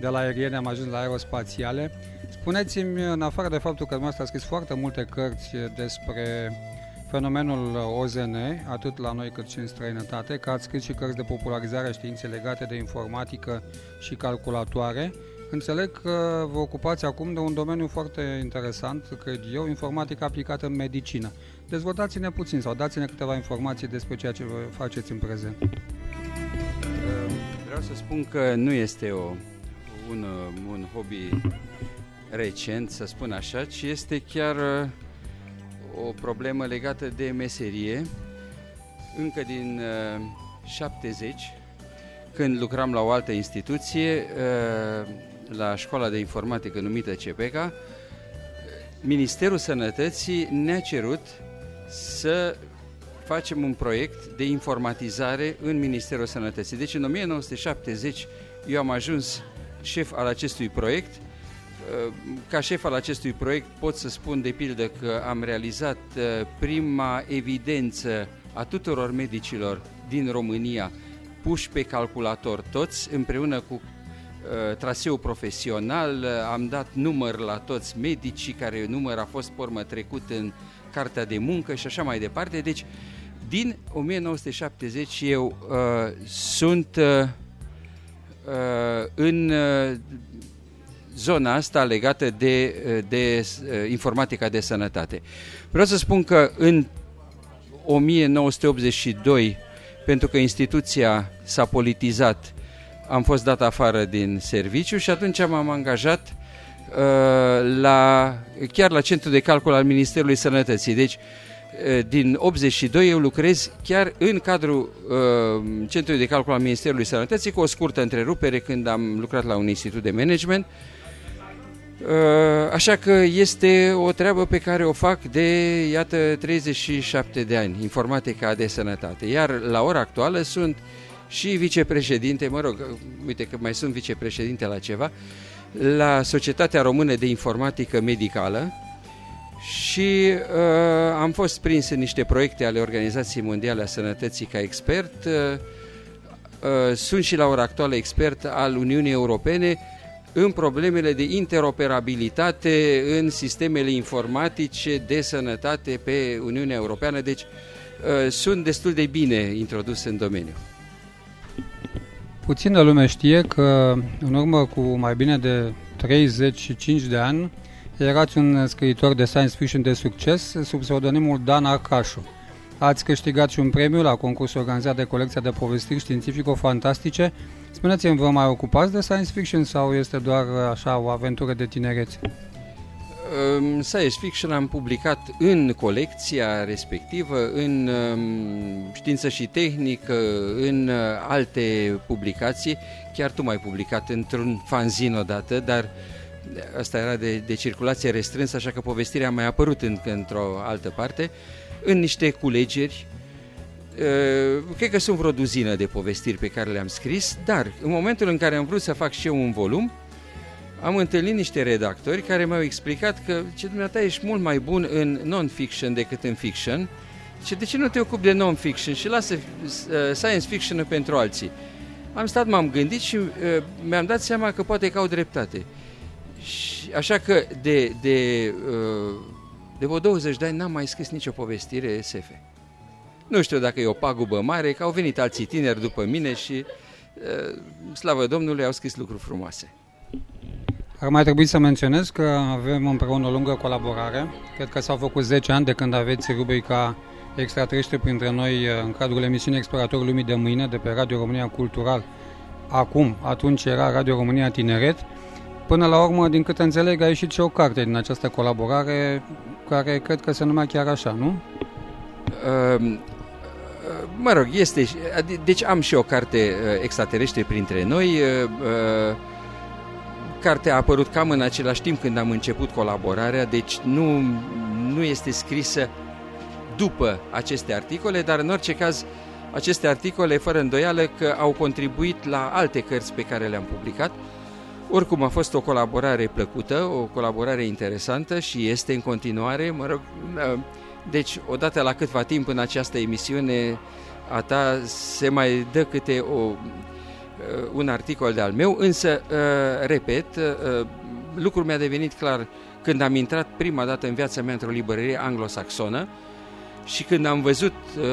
De la aeriene am ajuns la aerospațiale. Spuneți-mi, în afară de faptul că dumneavoastră a scris foarte multe cărți despre fenomenul OZN, atât la noi cât și în străinătate, că ați scris și cărți de popularizare a științei legate de informatică și calculatoare. Înțeleg că vă ocupați acum de un domeniu foarte interesant, cred eu, informatica aplicată în medicină. Dezvoltați-ne puțin sau dați-ne câteva informații despre ceea ce vă faceți în prezent. Vreau să spun că nu este o, un, un hobby recent, să spun așa, ci este chiar uh, o problemă legată de meserie. Încă din uh, 70, când lucram la o altă instituție, uh, la școala de informatică numită CPECA, Ministerul Sănătății ne-a cerut să facem un proiect de informatizare în Ministerul Sănătății. Deci în 1970 eu am ajuns șef al acestui proiect. Ca șef al acestui proiect pot să spun de pildă că am realizat prima evidență a tuturor medicilor din România puși pe calculator toți împreună cu uh, traseu profesional, uh, am dat număr la toți medicii, care număr a fost pormă trecut în cartea de muncă și așa mai departe. Deci, din 1970 eu uh, sunt uh, uh, în uh, zona asta legată de, uh, de uh, informatica de sănătate. Vreau să spun că în 1982, pentru că instituția s-a politizat, am fost dat afară din serviciu și atunci m-am angajat uh, la, chiar la centru de calcul al Ministerului Sănătății. Deci, uh, din 82 eu lucrez chiar în cadrul uh, centrului de calcul al Ministerului Sănătății cu o scurtă întrerupere când am lucrat la un institut de management. Uh, Așa că este o treabă pe care o fac de, iată, 37 de ani, informatica de sănătate. Iar la ora actuală sunt și vicepreședinte, mă rog, uite că mai sunt vicepreședinte la ceva, la Societatea Română de Informatică Medicală și uh, am fost prins în niște proiecte ale Organizației Mondiale a Sănătății ca expert. Uh, uh, sunt și la ora actuală expert al Uniunii Europene în problemele de interoperabilitate în sistemele informatice de sănătate pe Uniunea Europeană, deci uh, sunt destul de bine introdus în domeniu. Puțină lume știe că în urmă cu mai bine de 35 de ani erați un scriitor de science fiction de succes sub pseudonimul Dan Arcașu. Ați câștigat și un premiu la concursul organizat de colecția de povestiri științifico-fantastice. Spuneți-mi, vă mai ocupați de science fiction sau este doar așa o aventură de tinerețe? Um, Science fiction am publicat în colecția respectivă, în um, știință și tehnică, în uh, alte publicații. Chiar tu m-ai publicat într-un fanzin odată, dar asta era de, de circulație restrânsă, așa că povestirea a mai apărut în, într-o altă parte, în niște culegeri. Uh, cred că sunt vreo duzină de povestiri pe care le-am scris, dar în momentul în care am vrut să fac și eu un volum, am întâlnit niște redactori care mi-au explicat că ce dumneata ești mult mai bun în non-fiction decât în fiction și de ce nu te ocupi de non-fiction și lasă uh, science fiction pentru alții. Am stat, m-am gândit și uh, mi-am dat seama că poate că au dreptate. Și, așa că de, de, uh, de vreo 20 de ani n-am mai scris nicio povestire SF. Nu știu dacă e o pagubă mare, că au venit alții tineri după mine și, uh, slavă Domnului, au scris lucruri frumoase. Ar mai trebui să menționez că avem împreună o lungă colaborare. Cred că s-au făcut 10 ani de când aveți rubrica extraterestri printre noi în cadrul emisiunii Exploratorul Lumii de Mâine de pe Radio România Cultural. Acum, atunci era Radio România Tineret. Până la urmă, din câte înțeleg, a ieșit și o carte din această colaborare care cred că se numea chiar așa, nu? Uh, mă rog, este... Deci am și o carte extraterestri printre noi. Uh, Cartea a apărut cam în același timp când am început colaborarea, deci nu, nu este scrisă după aceste articole, dar în orice caz aceste articole, fără îndoială, că au contribuit la alte cărți pe care le-am publicat. Oricum a fost o colaborare plăcută, o colaborare interesantă și este în continuare, mă rog, deci odată la câtva timp în această emisiune a ta se mai dă câte o Uh, un articol de al meu, însă, uh, repet, uh, lucrul mi-a devenit clar când am intrat prima dată în viața mea într-o librărie anglosaxonă și când am văzut uh,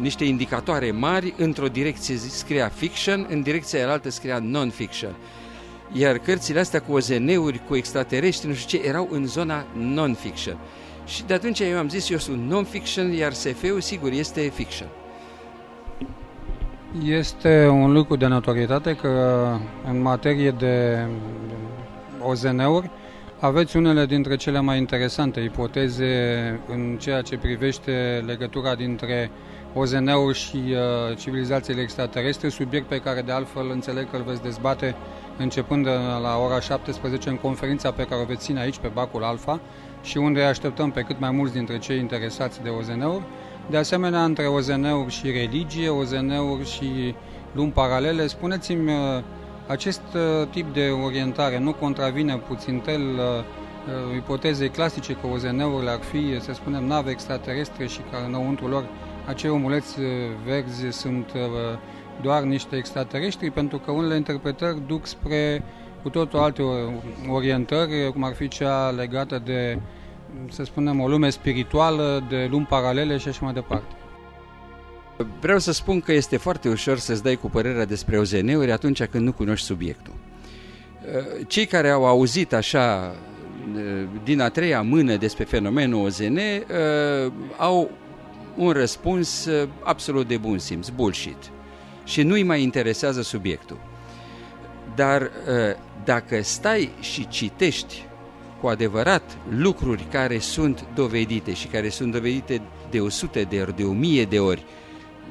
niște indicatoare mari, într-o direcție scria fiction, în direcția altă scria non-fiction. Iar cărțile astea cu OZN-uri, cu extraterestri, nu știu ce, erau în zona non-fiction. Și de atunci eu am zis, eu sunt non-fiction, iar SF-ul, sigur, este fiction. Este un lucru de notorietate că în materie de OZN-uri aveți unele dintre cele mai interesante ipoteze în ceea ce privește legătura dintre OZN-uri și uh, civilizațiile extraterestre, subiect pe care de altfel înțeleg că îl veți dezbate începând de la ora 17 în conferința pe care o veți ține aici pe Bacul Alfa și unde așteptăm pe cât mai mulți dintre cei interesați de OZN-uri de asemenea, între OZN-uri și religie, OZN-uri și lumi paralele, spuneți-mi, uh, acest uh, tip de orientare nu contravine puțin tel uh, ipotezei clasice că OZN-urile ar fi, să spunem, nave extraterestre și că înăuntru lor acei omuleți verzi sunt doar niște extraterestri, pentru că unele interpretări duc spre cu totul alte orientări, cum ar fi cea legată de să spunem, o lume spirituală, de lumi paralele și așa mai departe. Vreau să spun că este foarte ușor să-ți dai cu părerea despre OZN-uri atunci când nu cunoști subiectul. Cei care au auzit așa din a treia mână despre fenomenul OZN au un răspuns absolut de bun simț, bullshit. Și nu-i mai interesează subiectul. Dar dacă stai și citești cu adevărat lucruri care sunt dovedite și care sunt dovedite de 100 de ori, de 1000 de ori,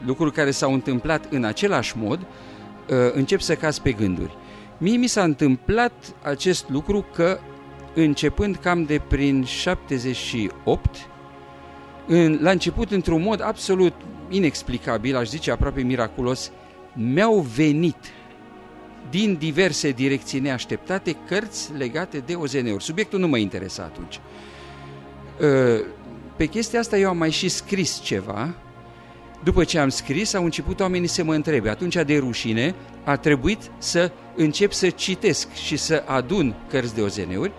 lucruri care s-au întâmplat în același mod, uh, încep să cazi pe gânduri. Mie mi s-a întâmplat acest lucru că începând cam de prin 78, în, la început într-un mod absolut inexplicabil, aș zice aproape miraculos, mi-au venit din diverse direcții neașteptate cărți legate de OZN-uri. Subiectul nu mă interesa atunci. Ă, pe chestia asta eu am mai și scris ceva, După ce am scris, au început oamenii să mă întrebe. Atunci, de rușine, a trebuit să încep să citesc și să adun cărți de OZN-uri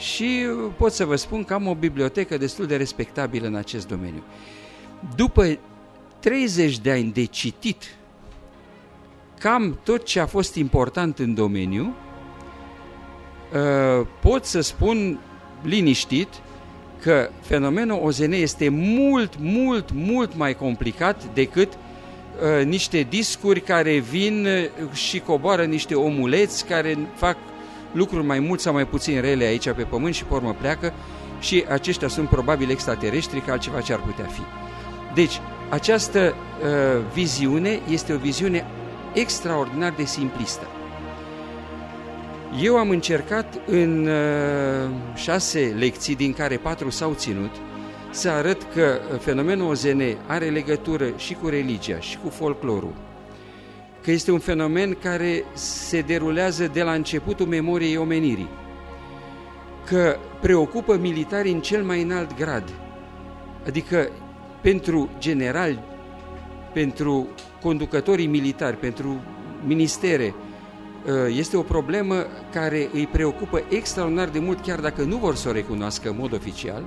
și pot să vă spun că am o bibliotecă destul de respectabilă în acest domeniu. După 30 de ani de citit cam tot ce a fost important în domeniu, uh, pot să spun liniștit că fenomenul OZN este mult, mult, mult mai complicat decât uh, niște discuri care vin uh, și coboară niște omuleți care fac lucruri mai mult sau mai puțin rele aici pe pământ și pe urmă pleacă și aceștia sunt probabil extraterestri ca altceva ce ar putea fi. Deci, această uh, viziune este o viziune extraordinar de simplistă. Eu am încercat în uh, șase lecții, din care patru s-au ținut, să arăt că fenomenul OZN are legătură și cu religia și cu folclorul, că este un fenomen care se derulează de la începutul memoriei omenirii, că preocupă militarii în cel mai înalt grad, adică pentru generali, pentru conducătorii militari, pentru ministere, uh, este o problemă care îi preocupă extraordinar de mult, chiar dacă nu vor să o recunoască în mod oficial.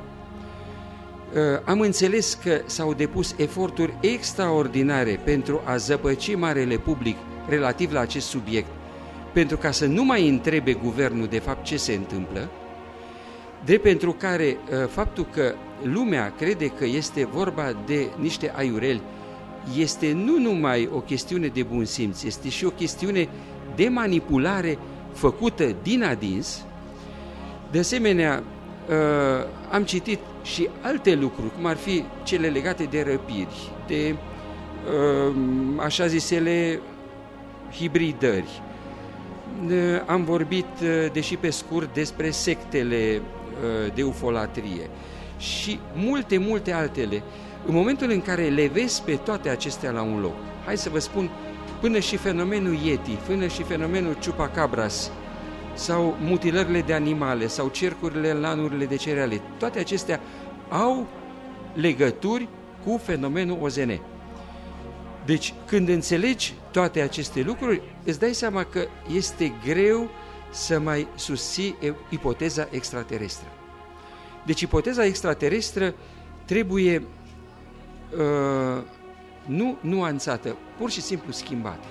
Uh, am înțeles că s-au depus eforturi extraordinare pentru a zăpăci marele public relativ la acest subiect, pentru ca să nu mai întrebe guvernul de fapt ce se întâmplă, de pentru care uh, faptul că lumea crede că este vorba de niște aiureli este nu numai o chestiune de bun simț, este și o chestiune de manipulare făcută din adins. De asemenea, uh, am citit și alte lucruri, cum ar fi cele legate de răpiri, de uh, așa zisele hibridări. Uh, am vorbit, deși pe scurt, despre sectele de ufolatrie și multe, multe altele. În momentul în care le vezi pe toate acestea la un loc, hai să vă spun, până și fenomenul Yeti, până și fenomenul Chupacabras, sau mutilările de animale, sau cercurile lanurile de cereale, toate acestea au legături cu fenomenul OZN. Deci, când înțelegi toate aceste lucruri, îți dai seama că este greu să mai susții ipoteza extraterestră. Deci, ipoteza extraterestră trebuie uh, nu nuanțată, pur și simplu schimbată.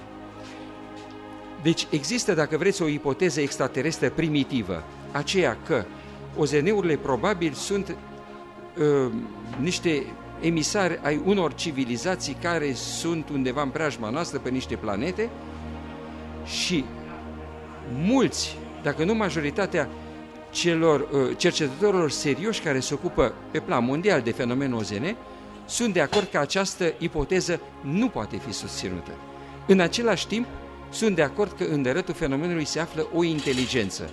Deci există, dacă vreți, o ipoteză extraterestră primitivă, aceea că OZN-urile probabil sunt uh, niște emisari ai unor civilizații care sunt undeva în preajma noastră pe niște planete și mulți, dacă nu majoritatea celor uh, cercetătorilor serioși care se ocupă pe plan mondial de fenomenul OZN, sunt de acord că această ipoteză nu poate fi susținută. În același timp, sunt de acord că în dărătul fenomenului se află o inteligență.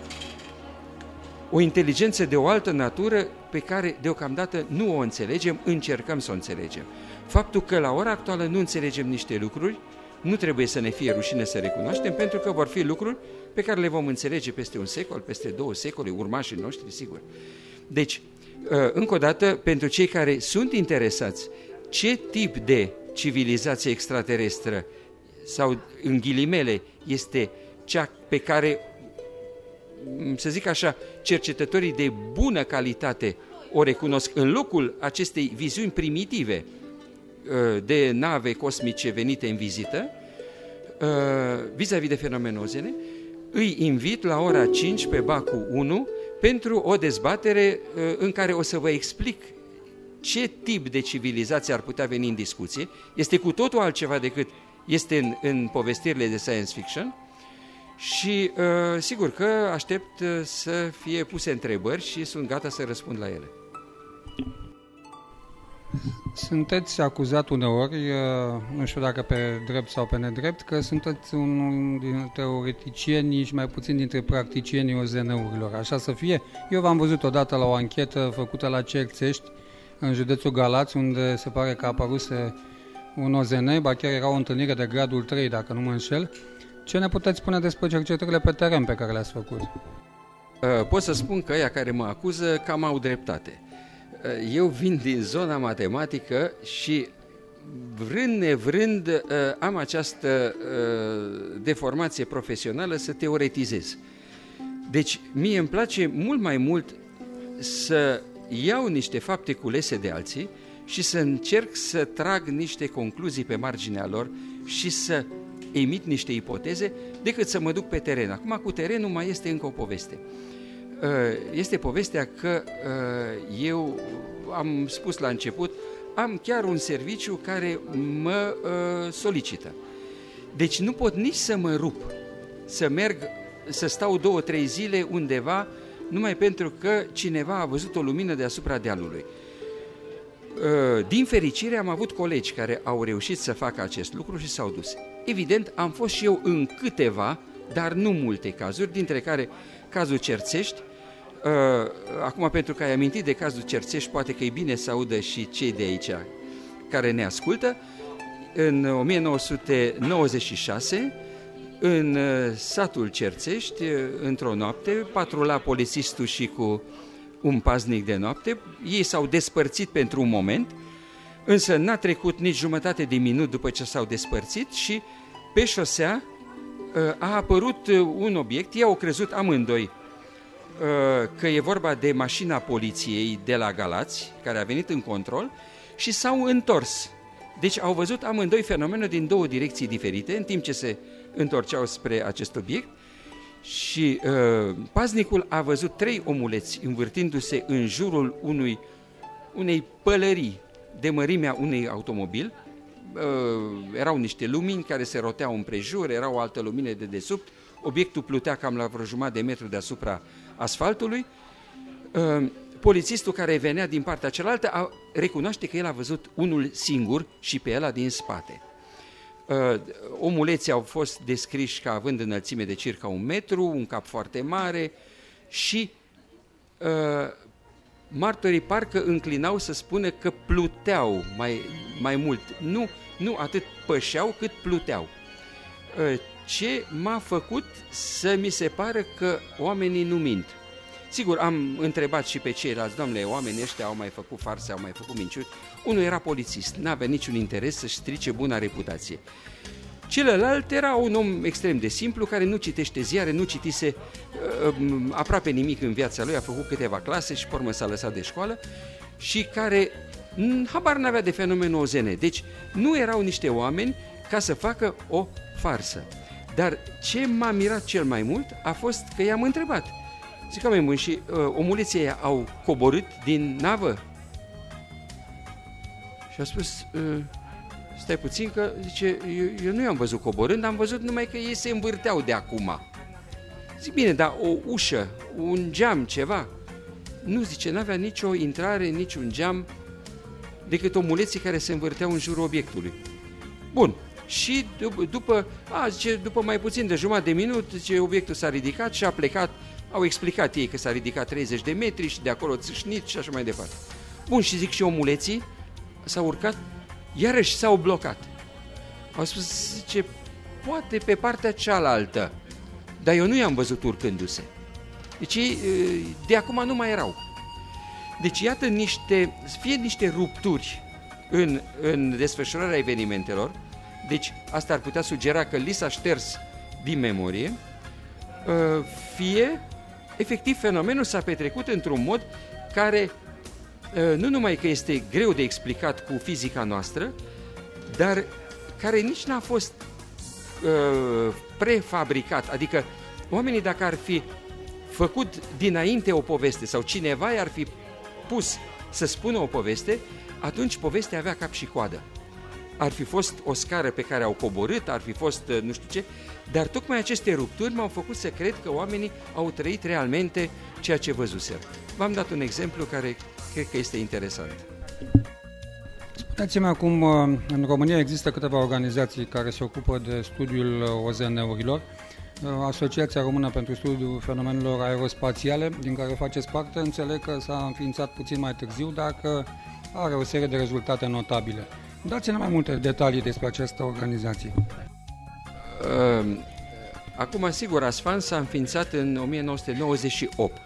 O inteligență de o altă natură pe care deocamdată nu o înțelegem, încercăm să o înțelegem. Faptul că la ora actuală nu înțelegem niște lucruri, nu trebuie să ne fie rușine să recunoaștem, pentru că vor fi lucruri pe care le vom înțelege peste un secol, peste două secole, urmașii noștri, sigur. Deci, Uh, încă o dată, pentru cei care sunt interesați, ce tip de civilizație extraterestră sau, în ghilimele, este cea pe care, mm, să zic așa, cercetătorii de bună calitate o recunosc în locul acestei viziuni primitive uh, de nave cosmice venite în vizită, uh, vis-a-vis -vis de fenomenul OZN, îi invit la ora 5 pe Bacu 1 pentru o dezbatere uh, în care o să vă explic ce tip de civilizație ar putea veni în discuție. Este cu totul altceva decât este în, în povestirile de science fiction și uh, sigur că aștept uh, să fie puse întrebări și sunt gata să răspund la ele. Sunteți acuzat uneori, nu știu dacă pe drept sau pe nedrept, că sunteți unul din teoreticienii și mai puțin dintre practicienii OZN-urilor. Așa să fie? Eu v-am văzut odată la o anchetă făcută la Cerțești, în județul Galați, unde se pare că a apăruse un OZN, ba chiar era o întâlnire de gradul 3, dacă nu mă înșel. Ce ne puteți spune despre cercetările pe teren pe care le-ați făcut? Pot să spun că ăia care mă acuză cam au dreptate Eh, eu vin din zona matematică și vrând nevrând, uh, am această uh, deformație profesională să teoretizez. Deci, mie îmi place mult mai mult să iau niște fapte culese de alții și să încerc să trag niște concluzii pe marginea lor și să emit niște ipoteze, decât să mă duc pe teren. Acum, cu terenul mai este încă o poveste. Uh, Este povestea că uh, eu am spus la început, am chiar un serviciu care mă uh, solicită. Deci nu pot nici să mă rup, să merg, să stau două, trei zile undeva, numai pentru că cineva a văzut o lumină deasupra dealului. Uh, Din fericire am avut colegi care au reușit să facă acest lucru și s-au dus. Evident, am fost și eu în câteva, dar nu multe cazuri, dintre care cazul Cerțești. Uh, Acum, pentru că ai amintit de cazul Cerțești, poate că e bine să audă și cei de aici care ne ascultă. În 1996, în uh, satul Cerțești, uh, într-o noapte, patrula polițistul și cu un paznic de noapte. Ei s-au despărțit pentru un moment, însă n-a trecut nici jumătate de minut după ce s-au despărțit și pe șosea uh, a apărut uh, un obiect, ei au crezut amândoi uh, că e vorba de mașina poliției de la Galați, care a venit în control și s-au întors. Deci au văzut amândoi fenomenul din două direcții diferite, în timp ce se întorceau spre acest obiect și uh, paznicul a văzut trei omuleți învârtindu-se în jurul unui, unei pălării de mărimea unui automobil. Uh, erau niște lumini care se roteau împrejur, era o altă lumină de desubt, obiectul plutea cam la vreo jumătate de metru deasupra asfaltului. Uh, polițistul care venea din partea cealaltă a, recunoaște că el a văzut unul singur și pe ăla din spate. Uh, omuleții au fost descriși ca având înălțime de circa un metru, un cap foarte mare și uh, martorii parcă înclinau să spună că pluteau mai, mai mult. Nu, nu atât pășeau cât pluteau. Uh, ce m-a făcut să mi se pară că oamenii nu mint. Sigur, am întrebat și pe ceilalți, domnule, oamenii ăștia au mai făcut farse, au mai făcut minciuni. Unul era polițist, n-avea niciun interes să-și strice buna reputație. Celălalt era un om extrem de simplu, care nu citește ziare, nu citise uh, aproape nimic în viața lui, a făcut câteva clase și pe urmă s-a lăsat de școală și care mm, habar n-avea de fenomenul OZN. Deci nu erau niște oameni ca să facă o farsă. Dar ce m-a mirat cel mai mult a fost că i-am întrebat. Zic, oameni buni, și uh, omuleții ăia au coborât din navă? Și a spus, uh, stai puțin că, zice, eu, eu nu i-am văzut coborând, am văzut numai că ei se învârteau de acum. Zic, bine, dar o ușă, un geam, ceva? Nu, zice, n-avea nicio intrare, niciun geam, decât omuleții care se învârteau în jurul obiectului. Bun, și după, după, a, zice, după mai puțin de jumătate de minut, zice, obiectul s-a ridicat și a plecat, au explicat ei că s-a ridicat 30 de metri și de acolo țâșnit și așa mai departe. Bun, și zic și omuleții s-au urcat, iarăși s-au blocat. Au spus, zice, poate pe partea cealaltă, dar eu nu i-am văzut urcându-se. Deci ei de acum nu mai erau. Deci iată niște, fie niște rupturi în, în desfășurarea evenimentelor, deci asta ar putea sugera că li s-a șters din memorie, fie efectiv fenomenul s-a petrecut într-un mod care nu numai că este greu de explicat cu fizica noastră, dar care nici n-a fost uh, prefabricat. Adică oamenii dacă ar fi făcut dinainte o poveste sau cineva i-ar fi pus să spună o poveste, atunci povestea avea cap și coadă. Ar fi fost o scară pe care au coborât, ar fi fost uh, nu știu ce, dar tocmai aceste rupturi m-au făcut să cred că oamenii au trăit realmente ceea ce văzuseră. V-am dat un exemplu care cred că este interesant. Spuneți-mi acum, uh, în România există câteva organizații care se ocupă de studiul OZN-urilor. Uh, Asociația Română pentru Studiul Fenomenelor Aerospațiale, din care faceți parte, înțeleg că s-a înființat puțin mai târziu, dar că are o serie de rezultate notabile. Dați-ne mai multe detalii despre această organizație. Uh, Acum, sigur, Asfan s-a înființat în 1998.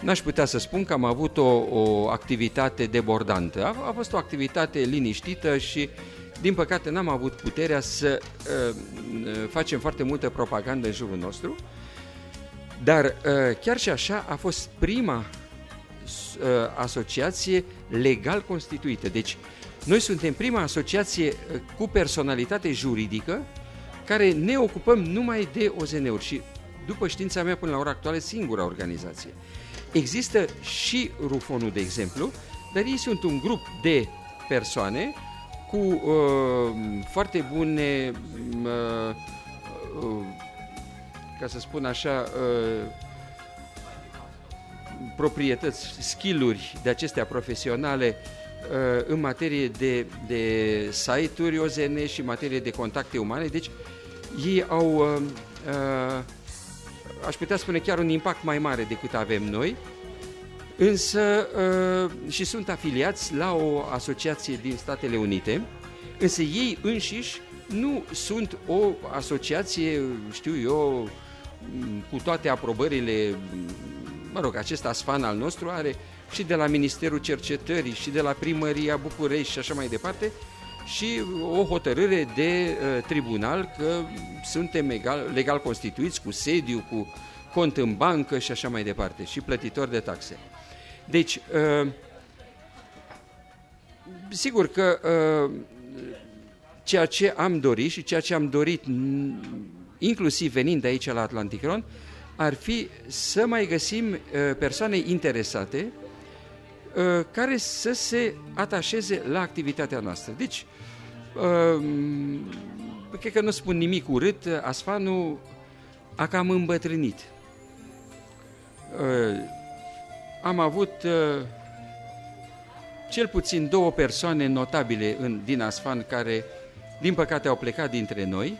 N-aș putea să spun că am avut o, o activitate debordantă. A, a fost o activitate liniștită și, din păcate, n-am avut puterea să uh, facem foarte multă propagandă în jurul nostru. Dar uh, chiar și așa a fost prima uh, asociație legal constituită. Deci, noi suntem prima asociație uh, cu personalitate juridică care ne ocupăm numai de OZN-uri și, după știința mea, până la ora actuală, singura organizație. Există și Rufonul, de exemplu, dar ei sunt un grup de persoane cu uh, foarte bune, uh, uh, ca să spun așa, uh, proprietăți, skill-uri de acestea profesionale uh, în materie de, de site-uri OZN și în materie de contacte umane. Deci ei au, uh, uh, aș putea spune, chiar un impact mai mare decât avem noi, însă uh, și sunt afiliați la o asociație din Statele Unite, însă ei înșiși nu sunt o asociație, știu eu, cu toate aprobările, mă rog, acest asfan al nostru are și de la Ministerul Cercetării și de la Primăria București și așa mai departe, și o hotărâre de uh, tribunal că suntem egal, legal constituiți cu sediu, cu cont în bancă și așa mai departe, și plătitori de taxe. Deci, uh, sigur că uh, ceea ce am dorit și ceea ce am dorit, inclusiv venind de aici la Atlanticron, ar fi să mai găsim uh, persoane interesate uh, care să se atașeze la activitatea noastră. Deci, uh, cred că nu spun nimic urât, Asfanu a cam îmbătrânit. Uh, am avut uh, cel puțin două persoane notabile în, din Asfan care, din păcate, au plecat dintre noi.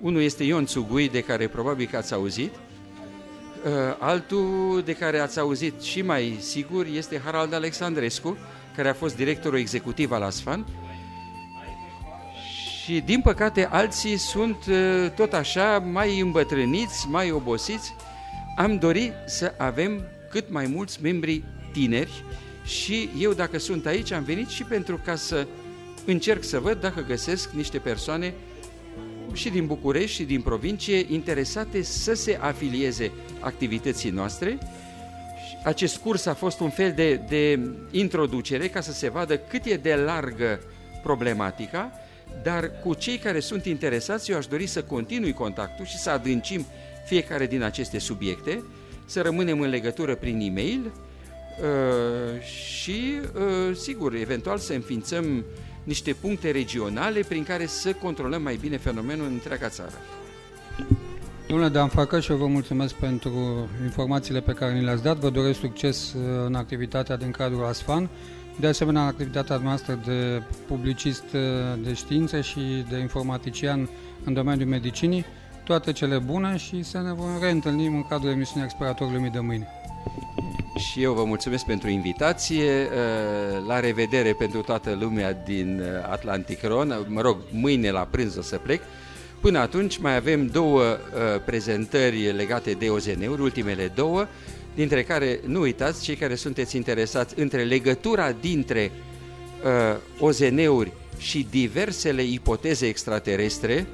Unul este Ion Țugui, de care probabil că ați auzit. Uh, altul de care ați auzit și mai sigur este Harald Alexandrescu, care a fost directorul executiv al Asfan. Și, din păcate, alții sunt uh, tot așa mai îmbătrâniți, mai obosiți. Am dorit să avem cât mai mulți membri tineri și eu dacă sunt aici am venit și pentru ca să încerc să văd dacă găsesc niște persoane și din București și din provincie interesate să se afilieze activității noastre. Acest curs a fost un fel de, de introducere ca să se vadă cât e de largă problematica, dar cu cei care sunt interesați eu aș dori să continui contactul și să adâncim fiecare din aceste subiecte să rămânem în legătură prin e-mail uh, și, uh, sigur, eventual să înființăm niște puncte regionale prin care să controlăm mai bine fenomenul în întreaga țară. Domnule Dan Facă, și eu vă mulțumesc pentru informațiile pe care ni le-ați dat. Vă doresc succes uh, în activitatea din cadrul ASFAN, de asemenea în activitatea noastră de publicist de științe și de informatician în domeniul medicinii toate cele bune și să ne vom reîntâlnim în cadrul emisiunii Exploratorului Mii de mâine. Și eu vă mulțumesc pentru invitație, uh, la revedere pentru toată lumea din uh, Atlantic Ron, mă rog, mâine la prânz o să plec. Până atunci mai avem două uh, prezentări legate de OZN-uri, ultimele două, dintre care, nu uitați, cei care sunteți interesați între legătura dintre OZN-uri și diversele ipoteze extraterestre,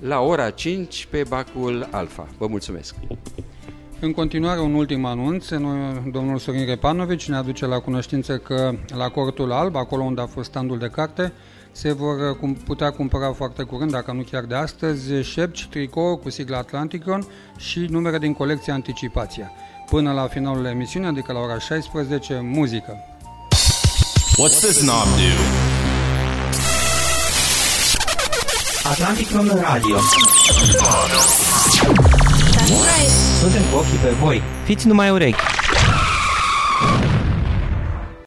la ora 5 pe Bacul Alfa. Vă mulțumesc! În continuare, un ultim anunț. Domnul Sorin Repanovici ne aduce la cunoștință că la Cortul Alb, acolo unde a fost standul de carte, se vor putea cumpăra foarte curând, dacă nu chiar de astăzi, șepci, tricou cu sigla Atlanticon și numere din colecția Anticipația. Până la finalul emisiunii, adică la ora 16, muzică. What's this knob do? Atlantic Rock Radio. Suntem cu ochii pe voi. Fiți numai urechi.